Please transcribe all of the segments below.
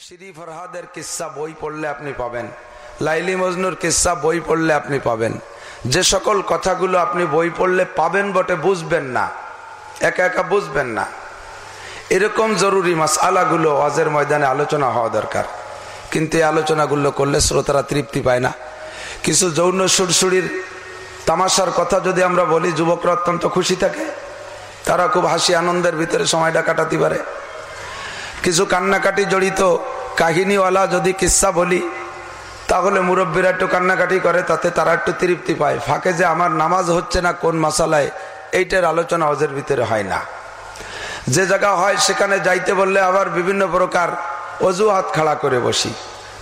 শ্রী ফরহাদের কিসা বই পড়লে আপনি পাবেন। লাইলি মজনুর কিসা বই পড়লে আপনি পাবেন। যে সকল কথাগুলো আপনি বই পড়লে পাবেন বটে, বুঝবেন না। একা একা বুঝবেন না। এরকম জরুরি মাস আলাগুলো ওয়াজের ময়দানে আলোচনা হওয়া দরকার। কিন্তু এই আলোচনাগুলো করলে শ্রোতারা তৃপ্তি পায় না। কিছু যৌন সুরসুরির তামাশার কথা যদি আমরা বলি, যুবকরা অত্যন্ত খুশি থাকে। তারা খুব হাসি আনন্দের ভিতরে সময়টা কাটাতে পারে। কিছু কান্নাকাটি জড়িত কাহিনীওয়ালা যদি কিসা বলি, তাহলে মুরব্বীরা একটু কান্নাকাটি করে, তাতে তারা একটু তৃপ্তি পায়। ফাঁকে যে আমার নামাজ হচ্ছে না কোন মশালায় এইটার আলোচনা হজের ভিতরে হয় না। যে জায়গা হয় সেখানে যাইতে বললে আবার বিভিন্ন প্রকার অজুহাত খাড়া করে বসি।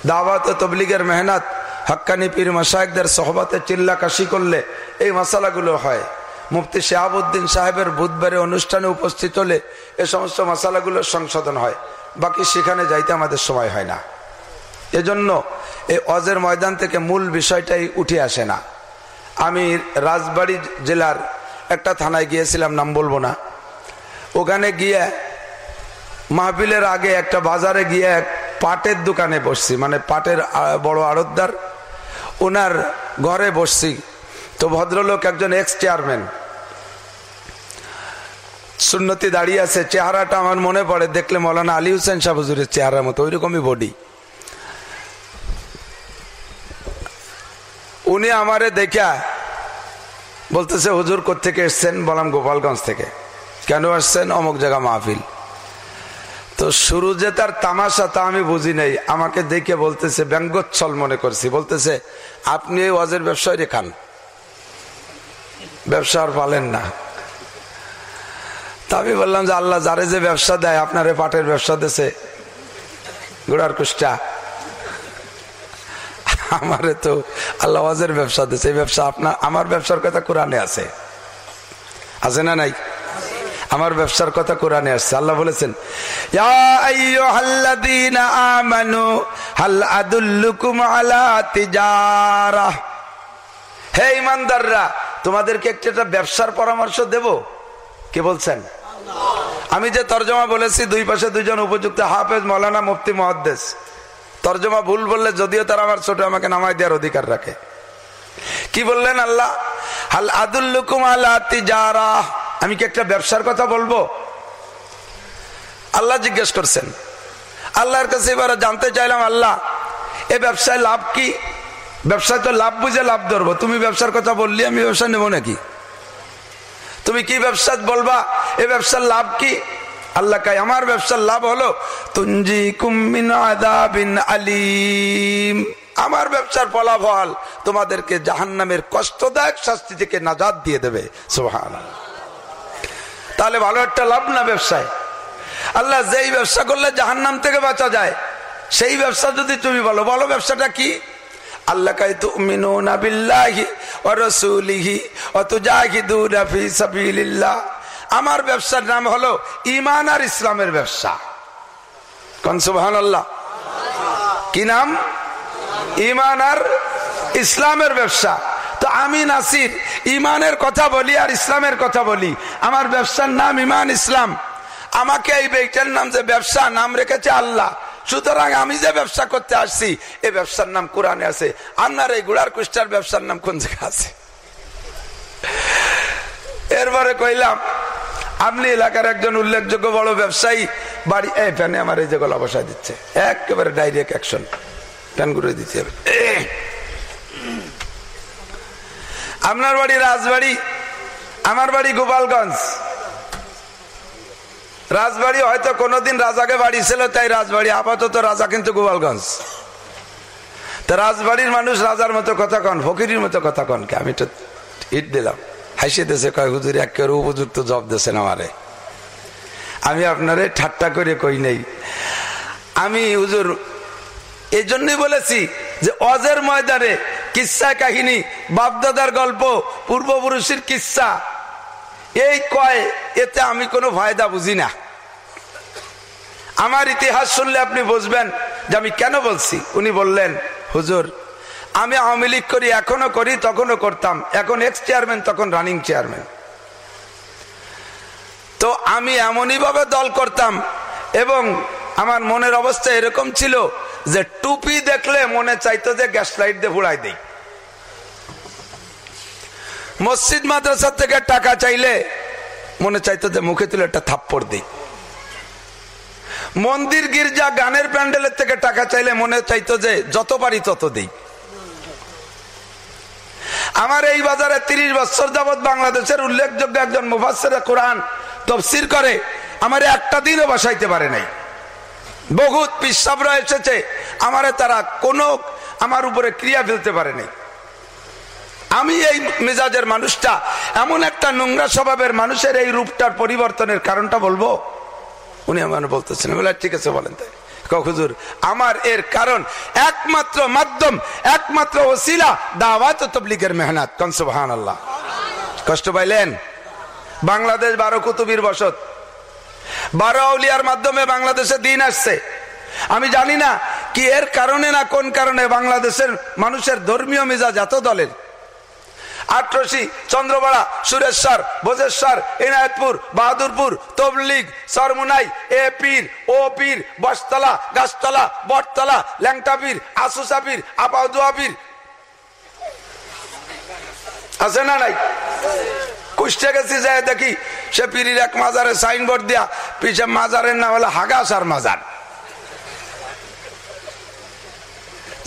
দাওয়াত ও তবলিগের মেহনত, হাক্কানি পীর মশায়কদের সহবাতে চিল্লা কাশি করলে এই মশালাগুলো হয়। মুফতি শাহাবুদ্দিন সাহেবের বুধবারে অনুষ্ঠানে উপস্থিত হলে এ সমস্ত মশালাগুলোর সংশোধন হয়। বাকি সেখানে যাইতে আমাদের সময় হয় না। এজন্য এই অজের ময়দান থেকে মূল বিষয়টাই উঠে আসে না। আমি রাজবাড়ি জেলার একটা থানায় গিয়েছিলাম, নাম বলব না। ওখানে গিয়ে মাহফিলের আগে একটা বাজারে গিয়ে এক পাটের দোকানে বসছি মানে পাটের বড় আড়তদার। ওনার ঘরে বসছি। তো ভদ্রলোক একজন এক্স চেয়ারম্যান সুন্নতি দাঁড়িয়ে আছে, চেহারাটা আমার মনে পড়ে, দেখলে মৌলানা আলী হুসেন শাহ হুজুরের চেহারার মতো, ওইরকমই বডি উনি আমারে দেখা বলতেছে, হুজুর থেকে এসছেন? বললাম, গোপালগঞ্জ থেকে। কেন আসছেন? অমুক জায়গা মাহফিল। তো শুরু যে তার তামাশা তা আমি বুঝি নাই। আমাকে দেখে বলতেছে, ব্যঙ্গোচ্ছল মনে করছি। বলতেছে, আপনি এই ওয়াজের ব্যবসায় রেখান ব্যবসা আর পালেন না। তা আমি বললাম যে আল্লাহ যারে যে ব্যবসা দেয়, আপনারে পাটের ব্যবসা দেশে গোড়ার কুষ্টা আমারে তো আল্লাহ ওয়াজের ব্যবসা এই ব্যবসা আপনার, আমার ব্যবসার কথা কোরআনে আছে। আছে না নাই? আমার ব্যবসার কথা কোরআনে আসছে। আল্লাহ বলেছেন হে ইমানদাররা তোমাদেরকে একটা ব্যবসার পরামর্শ দেব? কে বলছেন? আমি যে তর্জমা বলেছি, দুই পাশে দুইজন উপযুক্ত হাফেজ মৌলানা মুফতি মহাদ্দেশ তর্জমা ভুল বললে যদিও তারা আমার ছোট, আমাকে নামাই দেওয়ার অধিকার রাখে। কি বললেন আল্লাহ? হাল আদুল্লুকুম আল্লাহ যারা আমি কি একটা ব্যবসার কথা বলব? আল্লাহ জিজ্ঞেস করছেন। আল্লাহর কাছে এবার জানতে চাইলাম, আল্লাহ, এ ব্যবসায় লাভ কি? ব্যবসায় তো লাভ বুঝে লাভ ধরবো। তুমি ব্যবসার কথা বললি, আমি ব্যবসা নেব নাকি? তুমি কি ব্যবসা বলবা, এ ব্যবসার লাভ কি? আল্লাহ কাই আমার ব্যবসার লাভ হলো তুঞ্জি কুমিন আলিম। আমার ব্যবসার ফলাফল তোমাদেরকে জাহান নামের কষ্টদায়ক শাস্তি থেকে নাজাদ দিয়ে দেবে। সোহান তাহলে ভালো একটা লাভ না ব্যবসায়? আল্লাহ যেই ব্যবসা করলে জাহান নাম থেকে বাঁচা যায়, সেই ব্যবসা যদি তুমি বলো বলো ব্যবসাটা কি? আল্লাহ কাই আমার ব্যবসার নাম হলো ইমান আর ইসলামের ব্যবসা। কোন সুবহানাল্লাহ? কি নাম? ইমান আর ইসলামের ব্যবসা। তো আমি নাসির ইমানের কথা বলি আর ইসলামের কথা বলি। আমার ব্যবসার নাম ইমান ইসলাম। আমাকে এই বেটার নাম যে ব্যবসা নাম রেখেছে আল্লাহ। সুতরাং আমি যে ব্যবসা করতে আসছি এই ব্যবসার নাম কোরআনে আছে। আপনার এই গুড়ার কুষ্টার ব্যবসার নাম কোন জায়গা আছে? এরপরে কইলাম, আপনি এলাকার একজন উল্লেখযোগ্য বড় ব্যবসায়ী, বাড়ি এই ফ্যানে আমার এই যে গলা বসায় দিচ্ছে। একেবারে ডাইরেক্ট অ্যাকশন ফ্যান ঘুরে দিতে হবে আপনার বাড়ি রাজবাড়ি, আমার বাড়ি গোপালগঞ্জ। রাজবাড়ি হয়তো কোনোদিন রাজাকে বাড়ি ছিল, তাই রাজবাড়ি, আপাতত রাজা কিন্তু গোপালগঞ্জ। তা রাজবাড়ির মানুষ রাজার মতো কথা কন, ফকিরির মতো কথা কন কে? আমি তো ইট দিলাম। হাসি দেশে কয়, হুজুর একেবারে উপযুক্ত জব দেশেন আমারে। আমি আপনারে ঠাট্টা করে কই নেই। আমি, হুজুর এই জন্যই বলেছি যে অজের ময়দানে কিসা কাহিনী, বাপদাদার গল্প, পূর্বপুরুষের কিসা, এই কয়, এতে আমি কোনো ফায়দা বুঝি না। আমার ইতিহাস শুনলে আপনি বুঝবেন যে আমি কেন বলছি। উনি বললেন, হুজুর, আমি আওয়ামী লীগ করি, এখনও করি, তখনও করতাম। এখন এক্স চেয়ারম্যান তখন রানিং চেয়ারম্যান তো আমি এমনই ভাবে দল করতাম এবং আমার মনের অবস্থা এরকম ছিল যে টুপি দেখলে মনে চাইতো যে গ্যাস লাইট দিয়ে ফুড়াই দিই। মসজিদ মাদ্রাসার থেকে টাকা চাইলে মনে চাইতো যে মুখে তুলে একটা থাপ্পড় দিই। মন্দির গির্জা গানের প্যান্ডেলের থেকে টাকা চাইলে মনে চাইতো যে যত পারি তত দিই। আমার এই বাজারে তিরিশ বছর যাবৎ বাংলাদেশের উল্লেখযোগ্য একজন মুফাসের কোরআন তফসির করে, আমার একটা দিনও বাসাইতে পারে নাই। বহুত পিসাবরা এসেছে, আমারে তারা কোনো আমার উপরে ক্রিয়া ফেলতে পারে নাই। আমি এই মেজাজের মানুষটা, এমন একটা নোংরা স্বভাবের মানুষের এই রূপটার পরিবর্তনের কারণটা বলব উনি আমার বলতেছেন। বলে ঠিক আছে, বলেন তাই হুজুর, আমার এর কারণ একমাত্র মাধ্যম, একমাত্র ওসিলা দাওয়াত তবলিগের মেহনত। কনসুবহান আল্লাহ কষ্ট পাইলেন? বাংলাদেশ বারো কুতুবির বসত। বারো আউলিয়ার মাধ্যমে বাংলাদেশে দিন আসছে। আমি জানি না কি এর কারণে না কোন কারণে বাংলাদেশের মানুষের ধর্মীয় মেজাজ এত দলের। আটরশি চন্দ্রপাড়া সুরেশ্বর, ভোজেশ্বর, ইনায়তপুর, বাহাদুরপুর, তবলিগ, সরমুনাই এ পীর ও পীর বসতলা, গাছতলা, বটতলা ল্যাংটা পীর আসুসা পীর আপাউদুয়া পীর আছে না নাই? কুষ্টে গেছি যায় দেখি, সে পীরির এক মাজারে সাইনবোর্ড দিয়া, পিছে মাজারের নাম হলো হাগাসার মাজার।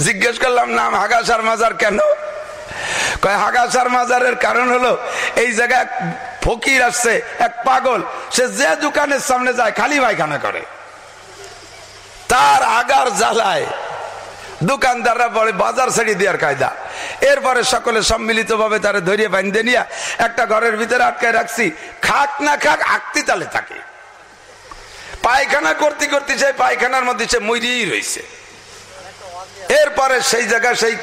জিজ্ঞেস করলাম, নাম হাগাসার মাজার কেন? হাগাসার মাজারের কারণ হলো এই জায়গায় ফকির আসছে, এক পাগল, সে যে দোকানের সামনে যায়, খালি পায়খানা করে। তার আগার জ্বালায় দোকানদাররা বলে, বাজার ছেড়ে দেওয়ার কায়দা। এরপরে সকলে সম্মিলিত ভাবে তারা ধরিয়ে বাঁধতে নিয়ে একটা ঘরের ভিতরে আটকায় রাখছি। খাক না খাক, আঁকতি তালে থাকে। পায়খানা করতে করতে সেই পায়খানার মধ্যে সে মরিয়েই রয়েছে এরপরে সেই জায়গায় সেই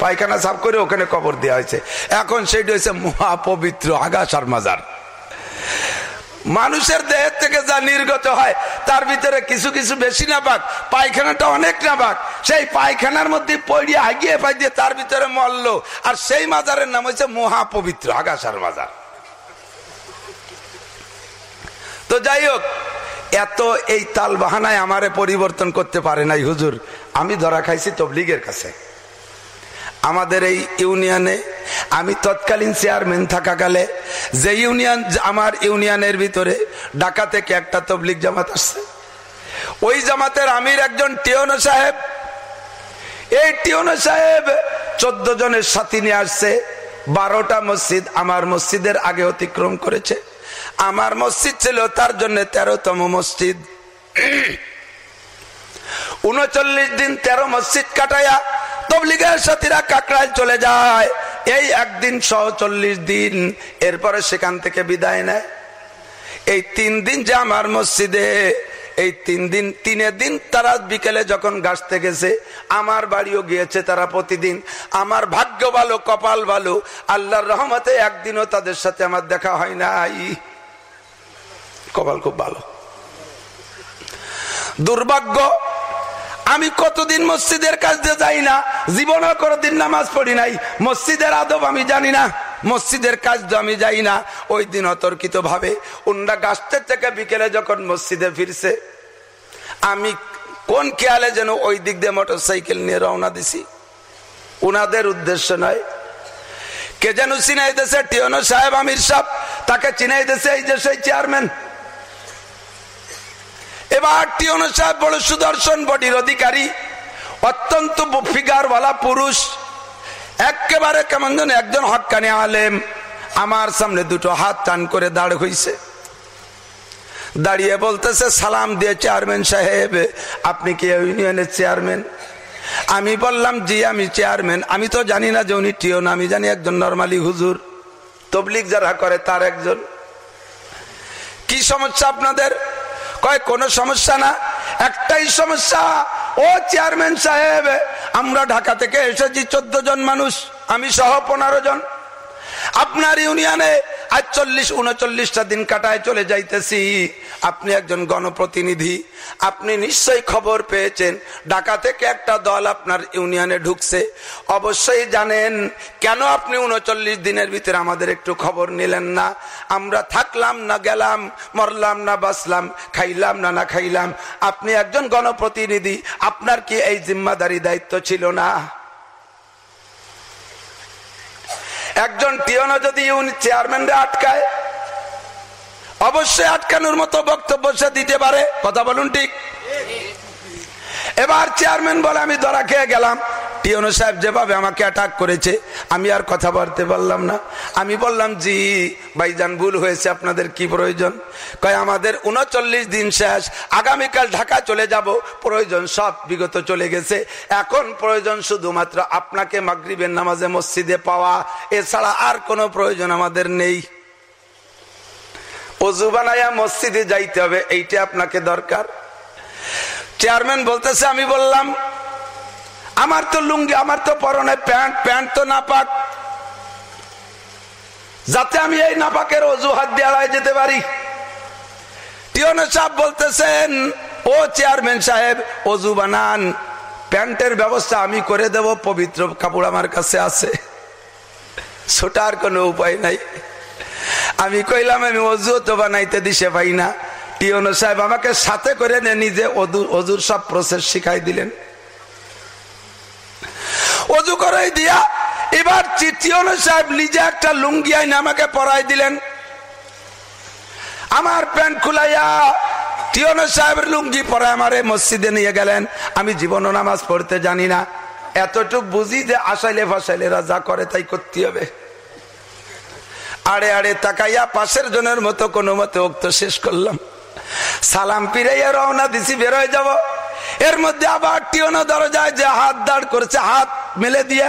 পায়খানা সাফ করে ওখানে কবর দেওয়া হয়েছে। এখন সেটা হয়েছে মহাপবিত্র আগাছার মাজার। মানুষের দেহের থেকে যা নির্গত হয়, তার ভিতরে কিছু কিছু বেশি না পাক পায়খানাটা অনেক না পাক সেই পায়খানার মধ্যে পড়িয়ে আগিয়ে পাই দিয়ে তার ভিতরে মল্ল আর সেই মাজারের নাম হচ্ছে মহাপবিত্র আগাছার মাজার। তো যাই হোক, এত এই তাল বাহানায় আমারে পরিবর্তন করতে পারে নাই হুজুর। আমি ধরা খাইছি তবলিগের কাছে। আমাদের এই ইউনিয়নে আমি তৎকালীন চেয়ারম্যান থাকাকালে যে ইউনিয়ন, আমার ইউনিয়নের ভিতরে ঢাকা থেকে একটা তবলিক জামাত আসছে? ওই জামাতের আমির একজন টিওনো সাহেব। এই টিওনো সাহেব চোদ্দ জনের সাথী নিয়ে আসছে, বারোটা মসজিদ আমার মসজিদের আগে অতিক্রম করেছে। আমার মসজিদ ছিল তার জন্য তেরোতম মসজিদ। উনচল্লিশ দিন তেরো মসজিদ কাটাইয়া তবলিগের সাথীরা কাকড়ায় চলে যায়। এই একদিন সহ চল্লিশ দিন এরপরে সেখান থেকে বিদায় নেয়। এই তিন দিন যে আমার মসজিদে, এই তিন দিন, তিনের দিন তারা বিকেলে যখন গাছতে গেছে, আমার বাড়িও গিয়েছে তারা প্রতিদিন। আমার ভাগ্য ভালো, কপাল ভালো, আল্লাহর রহমতে একদিনও তাদের সাথে আমার দেখা হয় নাই। কপাল খুব ভালো। দুর্ভাগ্য আমি কতদিন মসজিদের কাজ যাই না জীবনে কোনোদিন নামাজ পড়ি নাই। মসজিদের আদব আমি জানি না, মসজিদের কাজ তো আমি যাই না। ওই দিন অতর্কিত ভাবে উন্ডা গাছটের থেকে বিকেলে যখন মসজিদে ফিরছে, আমি কোন খেয়ালে যেন ওই দিক দিয়ে মোটর সাইকেল নিয়ে রওনা দিছি? উনাদের উদ্দেশ্য নয়। কে যেন চিনাই দেশে টিয়নো সাহেব, আমির সাহেব, তাকে চিনাই দেশে এই যে সেই চেয়ারম্যান। এবার টিয়নো সাহেব বড় সুদর্শন বডির অধিকারী, অত্যন্ত ফিগারওয়ালা পুরুষ, একেবারে কেমন যেন একজন হকানি আলেম। আমার সামনে দুটো হাত টান করে দাঁড় হইছে। দাঁড়িয়ে বলতেছে, সালাম দিয়ে চেয়ারম্যান সাহেব, আপনি কি ইউনিয়নের চেয়ারম্যান? আমি বললাম, জি, আমি চেয়ারম্যান। আমি তো জানি না যে উনি টিও না, আমি জানি একজন নর্মালি হুজুর। তবলিক যারা করে তার একজন। কি সমস্যা আপনাদের? কয়, কোনো সমস্যা না? একটাই সমস্যা, ও চেয়ারম্যান সাহেব, আমরা ঢাকা থেকে এসেছি চোদ্দ জন মানুষ, আমি সহ পনেরো জন। আপনার ইউনিয়নে আজ চল্লিশ, উনচল্লিশটা দিন কাটায় চলে যাইতেছি। আপনি একজন গণপ্রতিনিধি। আপনি নিশ্চয়ই খবর পেয়েছেন। ঢাকা থেকে একটা দল আপনার ইউনিয়নে ঢুকছে। অবশ্যই জানেন, কেন আপনি উনচল্লিশ দিনের ভিতরে আমাদের একটু খবর নিলেন না? আমরা থাকলাম না গেলাম, মরলাম না বাঁচলাম, খাইলাম না না খাইলাম। আপনি একজন গণপ্রতিনিধি, আপনার কি এই জিম্মাদারি দায়িত্ব ছিল না? একজন টিওনো যদি চেয়ারম্যানরা আটকায়, অবশ্যই আটকানোর মতো বক্তব্য সে দিতে পারে। কথা বলুন ঠিক? এবার চেয়ারম্যান বলে, আমি ধরা খেয়ে গেলাম। টিওনো সাহেব যেভাবে আমাকে অ্যাটাক করেছে, আমি আর কথা বলতে পারলাম না। আমি বললাম, জি, ভাইজান, ভুল হয়েছে, আপনাদের কি প্রয়োজন? কয়, আমাদের উনচল্লিশ দিন শেষ, আগামীকাল ঢাকা চলে যাব, প্রয়োজন সব বিগত চলে গেছে। এখন প্রয়োজন শুধুমাত্র আপনাকে মাগরিবের নামাজে মসজিদে পাওয়া, এছাড়া আর কোনো প্রয়োজন আমাদের নেই। অজু বানাইয়া মসজিদে যাইতে হবে, এইটা আপনাকে দরকার। চেয়ারম্যান বলতেছে, আমি বললাম, আমার তো লুঙ্গি, আমার তো পরনে প্যান্ট প্যান্ট তো নাপাক। যাতে আমি এই নাপাকের অজুহাত আড়াই যেতে পারি। টিওনো সাহেব বলতেছেন, ও চেয়ারম্যান সাহেব, অজু বানান, প্যান্টের ব্যবস্থা আমি করে দেব, পবিত্র কাপড় আমার কাছে আছে। ছোটার কোনো উপায় নাই। আমি কইলাম, আমি অজু তো বানাইতে দিশে পাই না। টিওনো সাহেব আমাকে সাথে করে নেন নিজে অজুর সব প্রসেস শিখাই দিলেন। অজু করে দিয়া এবার চিঠিয়ন সাহেব নিজে একটা লুঙ্গি আইন আমাকে পরাই দিলেন। আমার প্যান্ট খুলাইয়া টিয়ন সাহেবের লুঙ্গি পরে আমারে মসজিদে নিয়ে গেলেন। আমি জীবন নামাজ পড়তে জানি না। এতটুক বুঝি যে আসাইলে ফাসাইলেরা যা করে তাই করতে হবে। আড়ে আড়ে তাকাইয়া পাশের জনের মতো কোনো মতে উক্ত শেষ করলাম। সালাম পিরাইয়া রওনা দিছি বেরোয় যাব। এর মধ্যে আবার টিওনো দরজায় যে হাত দাঁড় করছে, হাত মেলে দিয়ে।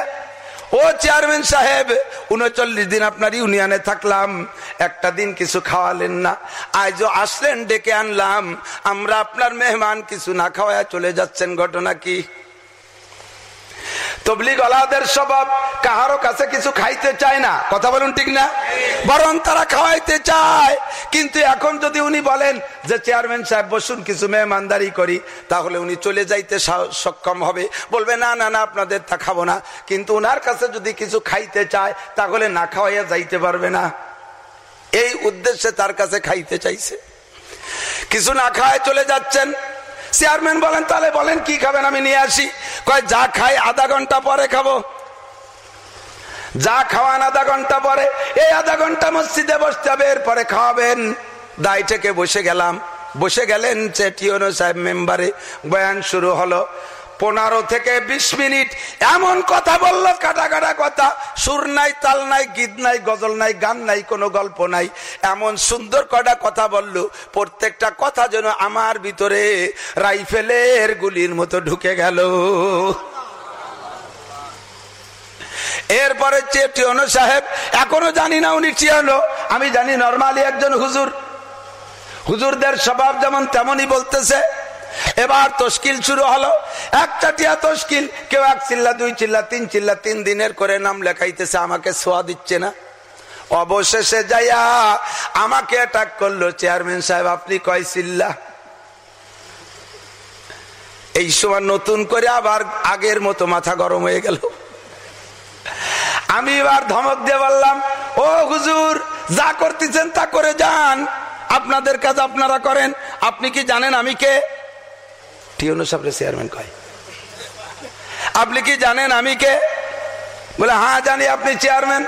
ও চেয়ারম্যান সাহেব, উনচল্লিশ দিন আপনার ইউনিয়নে থাকলাম, একটা দিন কিছু খাওয়ালেন না। আজও আসলেন, ডেকে আনলাম। আমরা আপনার মেহমান, কিছু না খাওয়ায় চলে যাচ্ছেন, ঘটনা কি? তবলিগ আলাদের স্বভাব কাহারো কাছে কিছু খাইতে চায় না। কথা বলুন ঠিক না? বরং তারা খাওয়াইতে চায়। কিন্তু এখন যদি উনি বলেন যে, চেয়ারম্যান সাহেব, বসুন, কিছু মেহমানদারি করি, তাহলে উনি চলে যাইতে সক্ষম হবে। বলবে, না না না, আপনাদের তা খাব না। কিন্তু ওনার কাছে যদি কিছু খাইতে চায়, তাহলে না খাওয়াইয়া যাইতে পারবে না। এই উদ্দেশ্যে তার কাছে খাইতে চাইছে। কিছু না খাওয়ায় চলে যাচ্ছেন। চেয়ারম্যান বলেন, তাহলে বলেন কি খাবেন, আমি নিয়ে আসি। কয়, যা খাই আধা ঘণ্টা পরে খাব। যা খাওয়ান আধা ঘণ্টা পরে, এই আধা ঘণ্টা মসজিদে বসতে হবে, এরপরে খাওয়াবেন। দায় থেকে বসে গেলাম। বসে গেলেন চেটিওনো সাহেব মেম্বারে বয়ান শুরু হলো। পনেরো থেকে বিশ মিনিট এমন কথা বলল, কাটা কাটা কথা। সুর নাই, তাল নাই, গীত নাই, গজল নাই, গান নাই, কোনো গল্প নাই। এমন সুন্দর কটা কথা বলল, প্রত্যেকটা কথা যেন আমার ভিতরে রাইফেলের গুলির মতো ঢুকে গেল। এরপরে চেটিয়নো সাহেব, এখনও জানি না উনি চিয়ানো আমি জানি নর্মালি একজন হুজুর। হুজুরদের স্বভাব যেমন তেমনই বলতেছে। এবার তস্কিল শুরু হলো। এক চাটিয়া তস্কিল কেউ এক চিল্লা, দুই চিল্লা, তিন চিল্লা, তিন দিনের করে নাম লেখাইতেছে, আমাকে সোয়া দিচ্ছে না। অবশেষে যাইয়া আমাকে অ্যাটাক করল। চেয়ারম্যান সাহেব, আপনি কয় চিল্লা? এই সময় নতুন করে আবার আগের মতো মাথা গরম হয়ে গেল। আমি এবার ধমক দিয়ে বললাম, ও হুজুর, যা করতেছেন তা করে যান। আপনাদের কাজ আপনারা করেন। আপনি কি জানেন আমি কে? টিউনো সাহেবের চেয়ারম্যান কয়। আপনি কি জানেন আমি কে? বলে হ্যাঁ জানি আপনি চেয়ারম্যান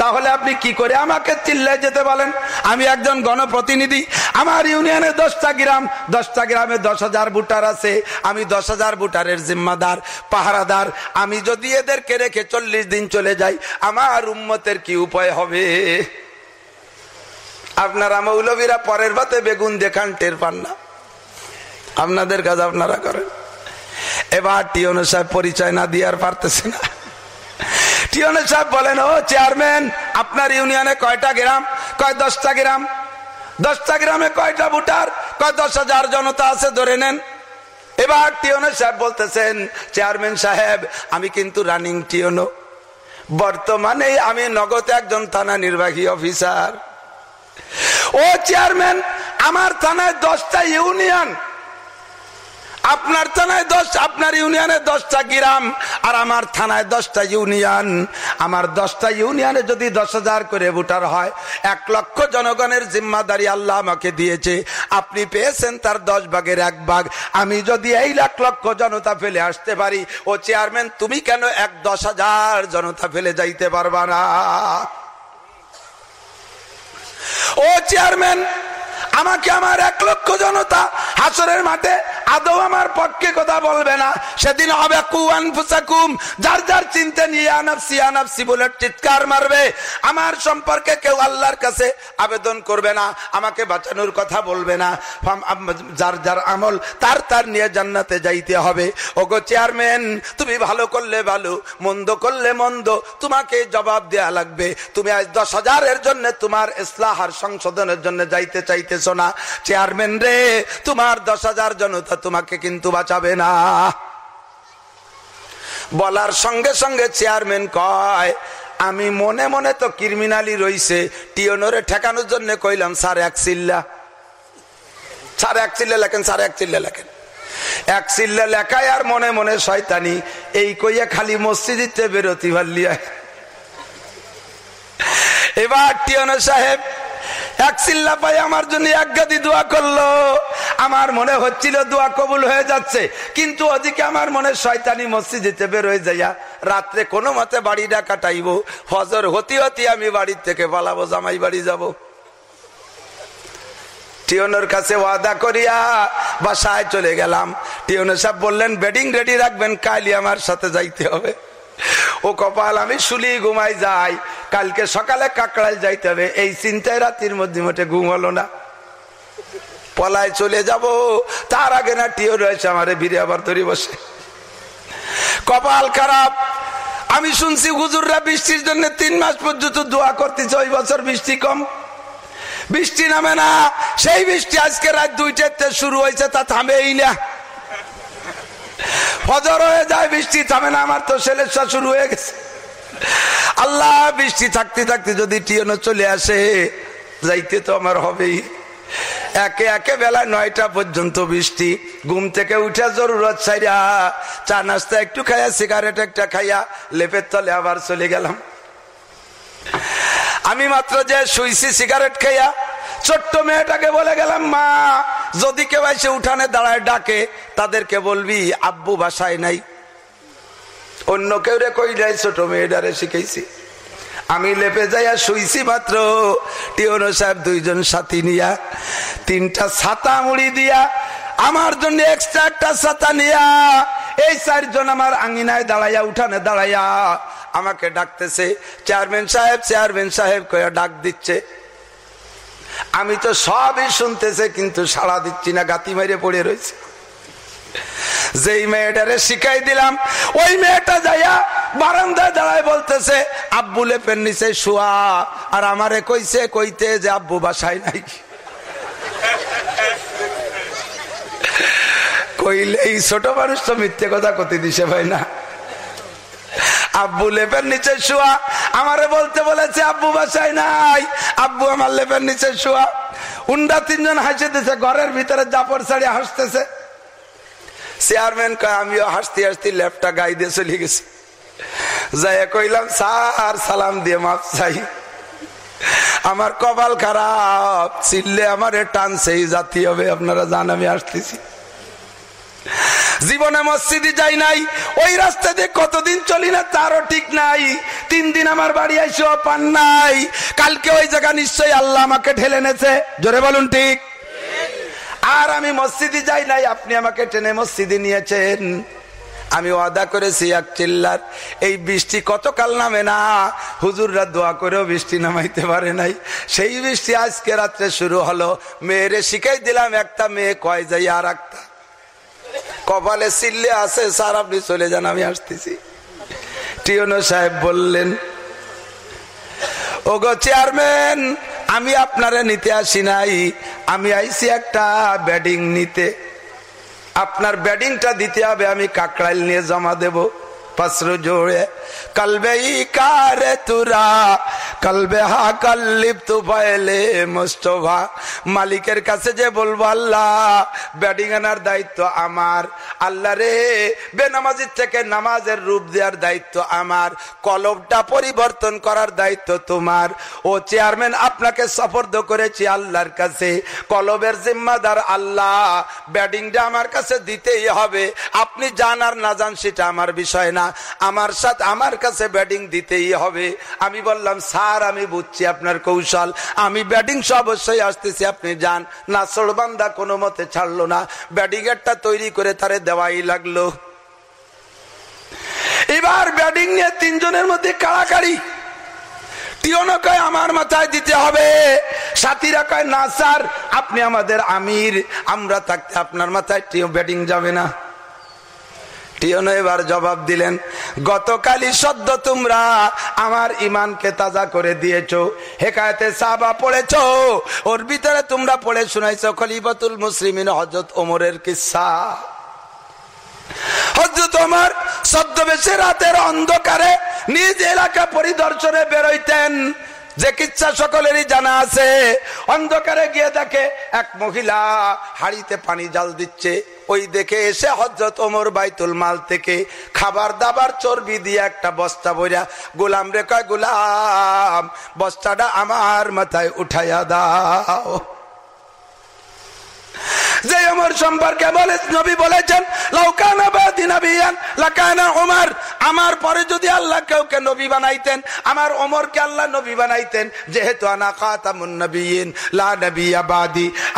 তাহলে আপনি কি করে আমাকে চিল্লায় যেতে বলেন? আমি একজন গণপ্রতিনিধি। আমার ইউনিয়নে দশটা গ্রাম, দশটা গ্রামে দশ হাজার ভোটার আছে। আমি দশ হাজার ভোটারের জিম্মাদার, পাহারাদার। আমি যদি এদেরকে রেখে চল্লিশ দিন চলে যাই, আমার উম্মতের কি উপায় হবে? আপনারা মৌলবীরা পরের বাতে বেগুন দেখান টের পান না। আপনাদের কাজ আপনারা করেন। এবার টিওনো সাহেব পরিচয় না দিয়ে আর পারতেছে না। টিওনো সাহেব বলেন, ও চেয়ারম্যান, আপনার ইউনিয়নে কয়টা গ্রাম? কয় দশটা গ্রাম? দশটা গ্রামে কয়টা ভোটার? কয় দশ হাজার জনতা আছে? ধরে নেন। এবার টিওনো সাহেব বলতেছেন, চেয়ারম্যান সাহেব, আমি কিন্তু রানিং টিওনো। বর্তমানে আমি নগদ একজন থানা নির্বাহী অফিসার। ও চেয়ারম্যান, আমার থানায় দশটা ইউনিয়ন আপনার থানায় দশ, আপনার ইউনিয়নে দশটা গ্রাম, আর আমার থানায় দশটা ইউনিয়ন। আমার দশটা ইউনিয়নে যদি দশ হাজার করে ভোটার হয়, এক লক্ষ জনগণের জিম্মাদারি আল্লাহ আমাকে দিয়েছে। আপনি পেয়েছেন তার দশ ভাগের এক ভাগ। আমি যদি এই লাখ লক্ষ জনতা ফেলে আসতে পারি, ও চেয়ারম্যান, তুমি কেন এক দশ হাজার জনতা ফেলে যাইতে পারবা না? ও চেয়ারম্যান আমাকে আমার এক লক্ষ জনতা হাসরের মাঠে আদৌ আমার পক্ষে কথা বলবে না। সেদিন হবে কুয়ান ফুসাকুম যার যার চিন্তা নিয়ে আনাপসি আনাপসি বলে চিৎকার মারবে। আমার সম্পর্কে কেউ আল্লাহর কাছে আবেদন করবে না, আমাকে বাঁচানোর কথা বলবে না। যার যার আমল, তার তার নিয়ে জান্নাতে যাইতে হবে। ওগো চেয়ারম্যান, তুমি ভালো করলে ভালো, মন্দ করলে মন্দ, তোমাকে জবাব দেয়া লাগবে। তুমি আজ দশ হাজারের জন্য তোমার ইসলাহার সংশোধনের জন্য যাইতে চাইতেছ না চেয়ারম্যান রে, তোমার দশ হাজার জনতা তোমাকে কিন্তু বাঁচাবে না। বলার সঙ্গে সঙ্গে চেয়ারম্যান কয়, আমি মনে মনে তো ক্রিমিনালি রইছে, টিওনরে ঠেকানোর জন্য কইলাম, স্যার, এক চিল্লা স্যার, এক চিল্লা লেখেন, স্যার, এক চিল্লা লেখেন। এক চিল্লা লেখায় আর মনে মনে শয়তানি, এই কইয়া খালি মসজিদিতে বেরোতি ভাল্লিয়া এবার টিওনো সাহেব এক চিল্লা পাই আমার জন্য এক গাদি দোয়া করল। আমার মনে হচ্ছিল দোয়া কবুল হয়ে যাচ্ছে। কিন্তু ওদিকে আমার মনে শয়তানি মসজিদে বেরোয় যাইয়া রাত্রে কোনো মতে বাড়িটা কাটাইব। হজর হতি হতি আমি বাড়ির থেকে পালাবো, জামাই বাড়ি যাব। টিওনোর কাছে ওয়াদা করিয়া বাসায় চলে গেলাম। টিওনো সাহেব বললেন, বেডিং রেডি রাখবেন কালি আমার সাথে যাইতে হবে। ও কপাল, আমি শুলি ঘুমাই যাই। কালকে সকালে কাকড়াল যাইতে হবে। এই চিন্তায় রাত্রির মধ্যে মোটে ঘুম হলো না। পলায় চলে যাব। তার আগে না টিও রয়েছে আমার, ভিড়ে আবার ধরে বসে। কপাল খারাপ। আমি শুনছি হুজুররা বৃষ্টির জন্য তিন মাস পর্যন্ত দোয়া করতেছে, ওই বছর বৃষ্টি কম। বৃষ্টি নামে না। সেই বৃষ্টি আজকে রাত দুইটাতে শুরু হয়েছে, তা থামেই না। ফজর হয়ে যায়, বৃষ্টি থামে না, আমার তো সেলেসা শুরু হয়ে গেছে। আল্লাহ, বৃষ্টি থাকতে থাকতে যদি টিয়নো চলে আসে, যাইতে তো আমার হবেই। একে একে বেলা নয়টা পর্যন্ত বৃষ্টি, ঘুম থেকে উঠে জরুরত সাইরা চা নাস্তা একটু খাইয়া, সিগারেট একটা খাইয়া, লেপের তলে আবার চলে গেলাম। আমি মাত্র যে শুইছি, সিগারেট খাইয়া ছোট্ট মেয়েটাকে বলে গেলাম, মা, যদি কেউ এসে উঠানে দাঁড়ায় ডাকে, তাদেরকে বলবি, আব্বু বাসায় নাই। অন্য কেউ রে কই যাই ছোট মেয়েটারে শিখেছি আমি লেপে যাইয়া শুইছি মাত্র, টিওনো সাহেব দুইজন সাথী নিয়া, তিনটা ছাতা মুড়ি দিয়া, আমার জন্য এক্সট্রা একটা ছাতা নিয়া, এই চারজন আমার আঙিনায় দাঁড়াইয়া, উঠানে দাঁড়াইয়া আমাকে ডাকতেছে। চেয়ারম্যান সাহেব চেয়ারম্যান সাহেব কয়া ডাক দিচ্ছে। আমি তো সবই শুনতেছে, কিন্তু সাড়া দিচ্ছি না, গাতি মাইরে পড়ে রয়েছে। যেই মেয়েটারে শিখাই দিলাম, ওই মেয়েটা যাইয়া বারান্দায় দাঁড়ায় বলতেছে, আব্বু লেপের নিচে শুয়া। আর আমারে কইছে, কইতে যে আব্বু বাসায় নাই। কইলে এই ছোট মানুষ তো মিথ্যে কথা কতি দিছে ভাই না। আব্বু লেপের নিচে শুয়া। আমারে বলতে বলেছে, আব্বু বাসায় নাই। আব্বু আমার লেপের নিচে শুয়া। উন্ডা তিনজন হাসে দিছে, ঘরের ভিতরে জাপর ছাড়িয়ে হাসতেছে। চেয়ারম্যান কয়, আমিও হাসতে হাসতে লেপটা গাই দিয়ে চলে গেছি। যাই কইলাম সার সালাম দিয়ে মাপ চাই। আমার কপাল খারাপ, চিল্লে আমার টানছেই জাতি হবে, আপনারা জান, আমি আসতেছি। জীবনে মসজিদে যাই নাই, ওই রাস্তা দিয়ে কতদিন চলি না তারও ঠিক নাই। তিন দিন আমার বাড়ি আইসো পান নাই। কালকে ওই জায়গা নিশ্চয়ই আল্লাহ আমাকে ঠেলে নেছে জোরে বলুন ঠিক? আর আমি মসজিদে যাই নাই, আপনি আমাকে টেনে মসজিদে নিয়েছেন। আমি ওয়াদা করেছি এক চিল্লার, এই বৃষ্টি কতকাল নামে না? হুজুররা দোয়া করেও বৃষ্টি নামাইতে পারে নাই। সেই বৃষ্টি আজকে রাত্রে শুরু হলো। মেয়েরে শিখাই দিলাম, একটা মেয়ে কয় যাই আর একটা? কপালে সিল্লে আছে, স্যার, আপনি চলে যান, আমি আসতেছি। টিওনো সাহেব বললেন, ওগো চেয়ারম্যান, আমি আপনারে নিতে আসি নাই, আমি আইছি একটা ব্যাডিং নিতে। আপনার ব্যাডিংটা দিতে হবে, আমি কাকড়াইল নিয়ে জমা দেব। পাঁচরো জোড়ে, কলবে কারে তুরা, কালবে হা কাল লিপ্ত পাইলে মোস্তভা মালিকের কাছে যে বলব আল্লাহ ব্যাটিং আনার দায়িত্ব আমার। আল্লাহ রে, বেনামাজির থেকে নামাজের রূপ দেওয়ার দায়িত্ব আমার, কলবটা পরিবর্তন করার দায়িত্ব তোমার। ও চেয়ারম্যান, আপনাকে সফর্দ করেছি আল্লাহর কাছে। কলবের জিম্মাদার আল্লাহ, ব্যাটিংটা আমার কাছে দিতেই হবে। আপনি জান আর না জান সেটা আমার বিষয় না। আমার সাথে আমার কাছে ব্যাটিং দিতেই হবে। আমি বললাম, স্যার, আমি বুঝছি আপনার কৌশল। আমি ব্যাটিং অবশ্যই আসতেছি, আপনি যান। না সোড়বান্দা কোনো মতে ছাড়লো না। ব্যাটিংয়েরটা তৈরি করে তারে দেওয়াই লাগল। এবার ব্যাটিং নিয়ে তিনজনের মধ্যে কয়, আমার মাথায় দিতে হবে। সাথীরা কয়, না স্যার, আপনি আমাদের আমির। আমরা থাকতে আপনার মাথায় ব্যাটিং যাবে না। এবার জবাব দিলেন, গতকালই সদ্য তোমরা আমার ইমানকে তাজা করে দিয়েছ। হেকায়তে সাবা পড়েছ। ওর ভিতরে তোমরা পড়ে শুনাইছ খলিফাতুল মুসলিমিন হজরত ওমরের কিসা। হজরত ওমর সদ্যবেশে রাতের অন্ধকারে নিজ এলাকা পরিদর্শনে বেরোইতেন। যে কিচ্ছা সকলেরই জানা আছে। অন্ধকারে গিয়ে দেখে এক মহিলা হাড়িতে পানি জাল দিচ্ছে। ওই দেখে এসে হজরত ওমর বাইতুল মাল থেকে খাবার দাবার চর্বি দিয়ে একটা বস্তা বইরা গোলাম রে কয় গোলাম, বস্তাটা আমার মাথায় উঠাইয়া দাও। যে ওমর সম্পর্কে বলে, নবী বলেছেন লাউকানা আমার পরে যদি আল্লাহ কেউকে নবী বানাইতেন, আমার ওমরকে আল্লাহ নবী বানাইতেন, যেহেতু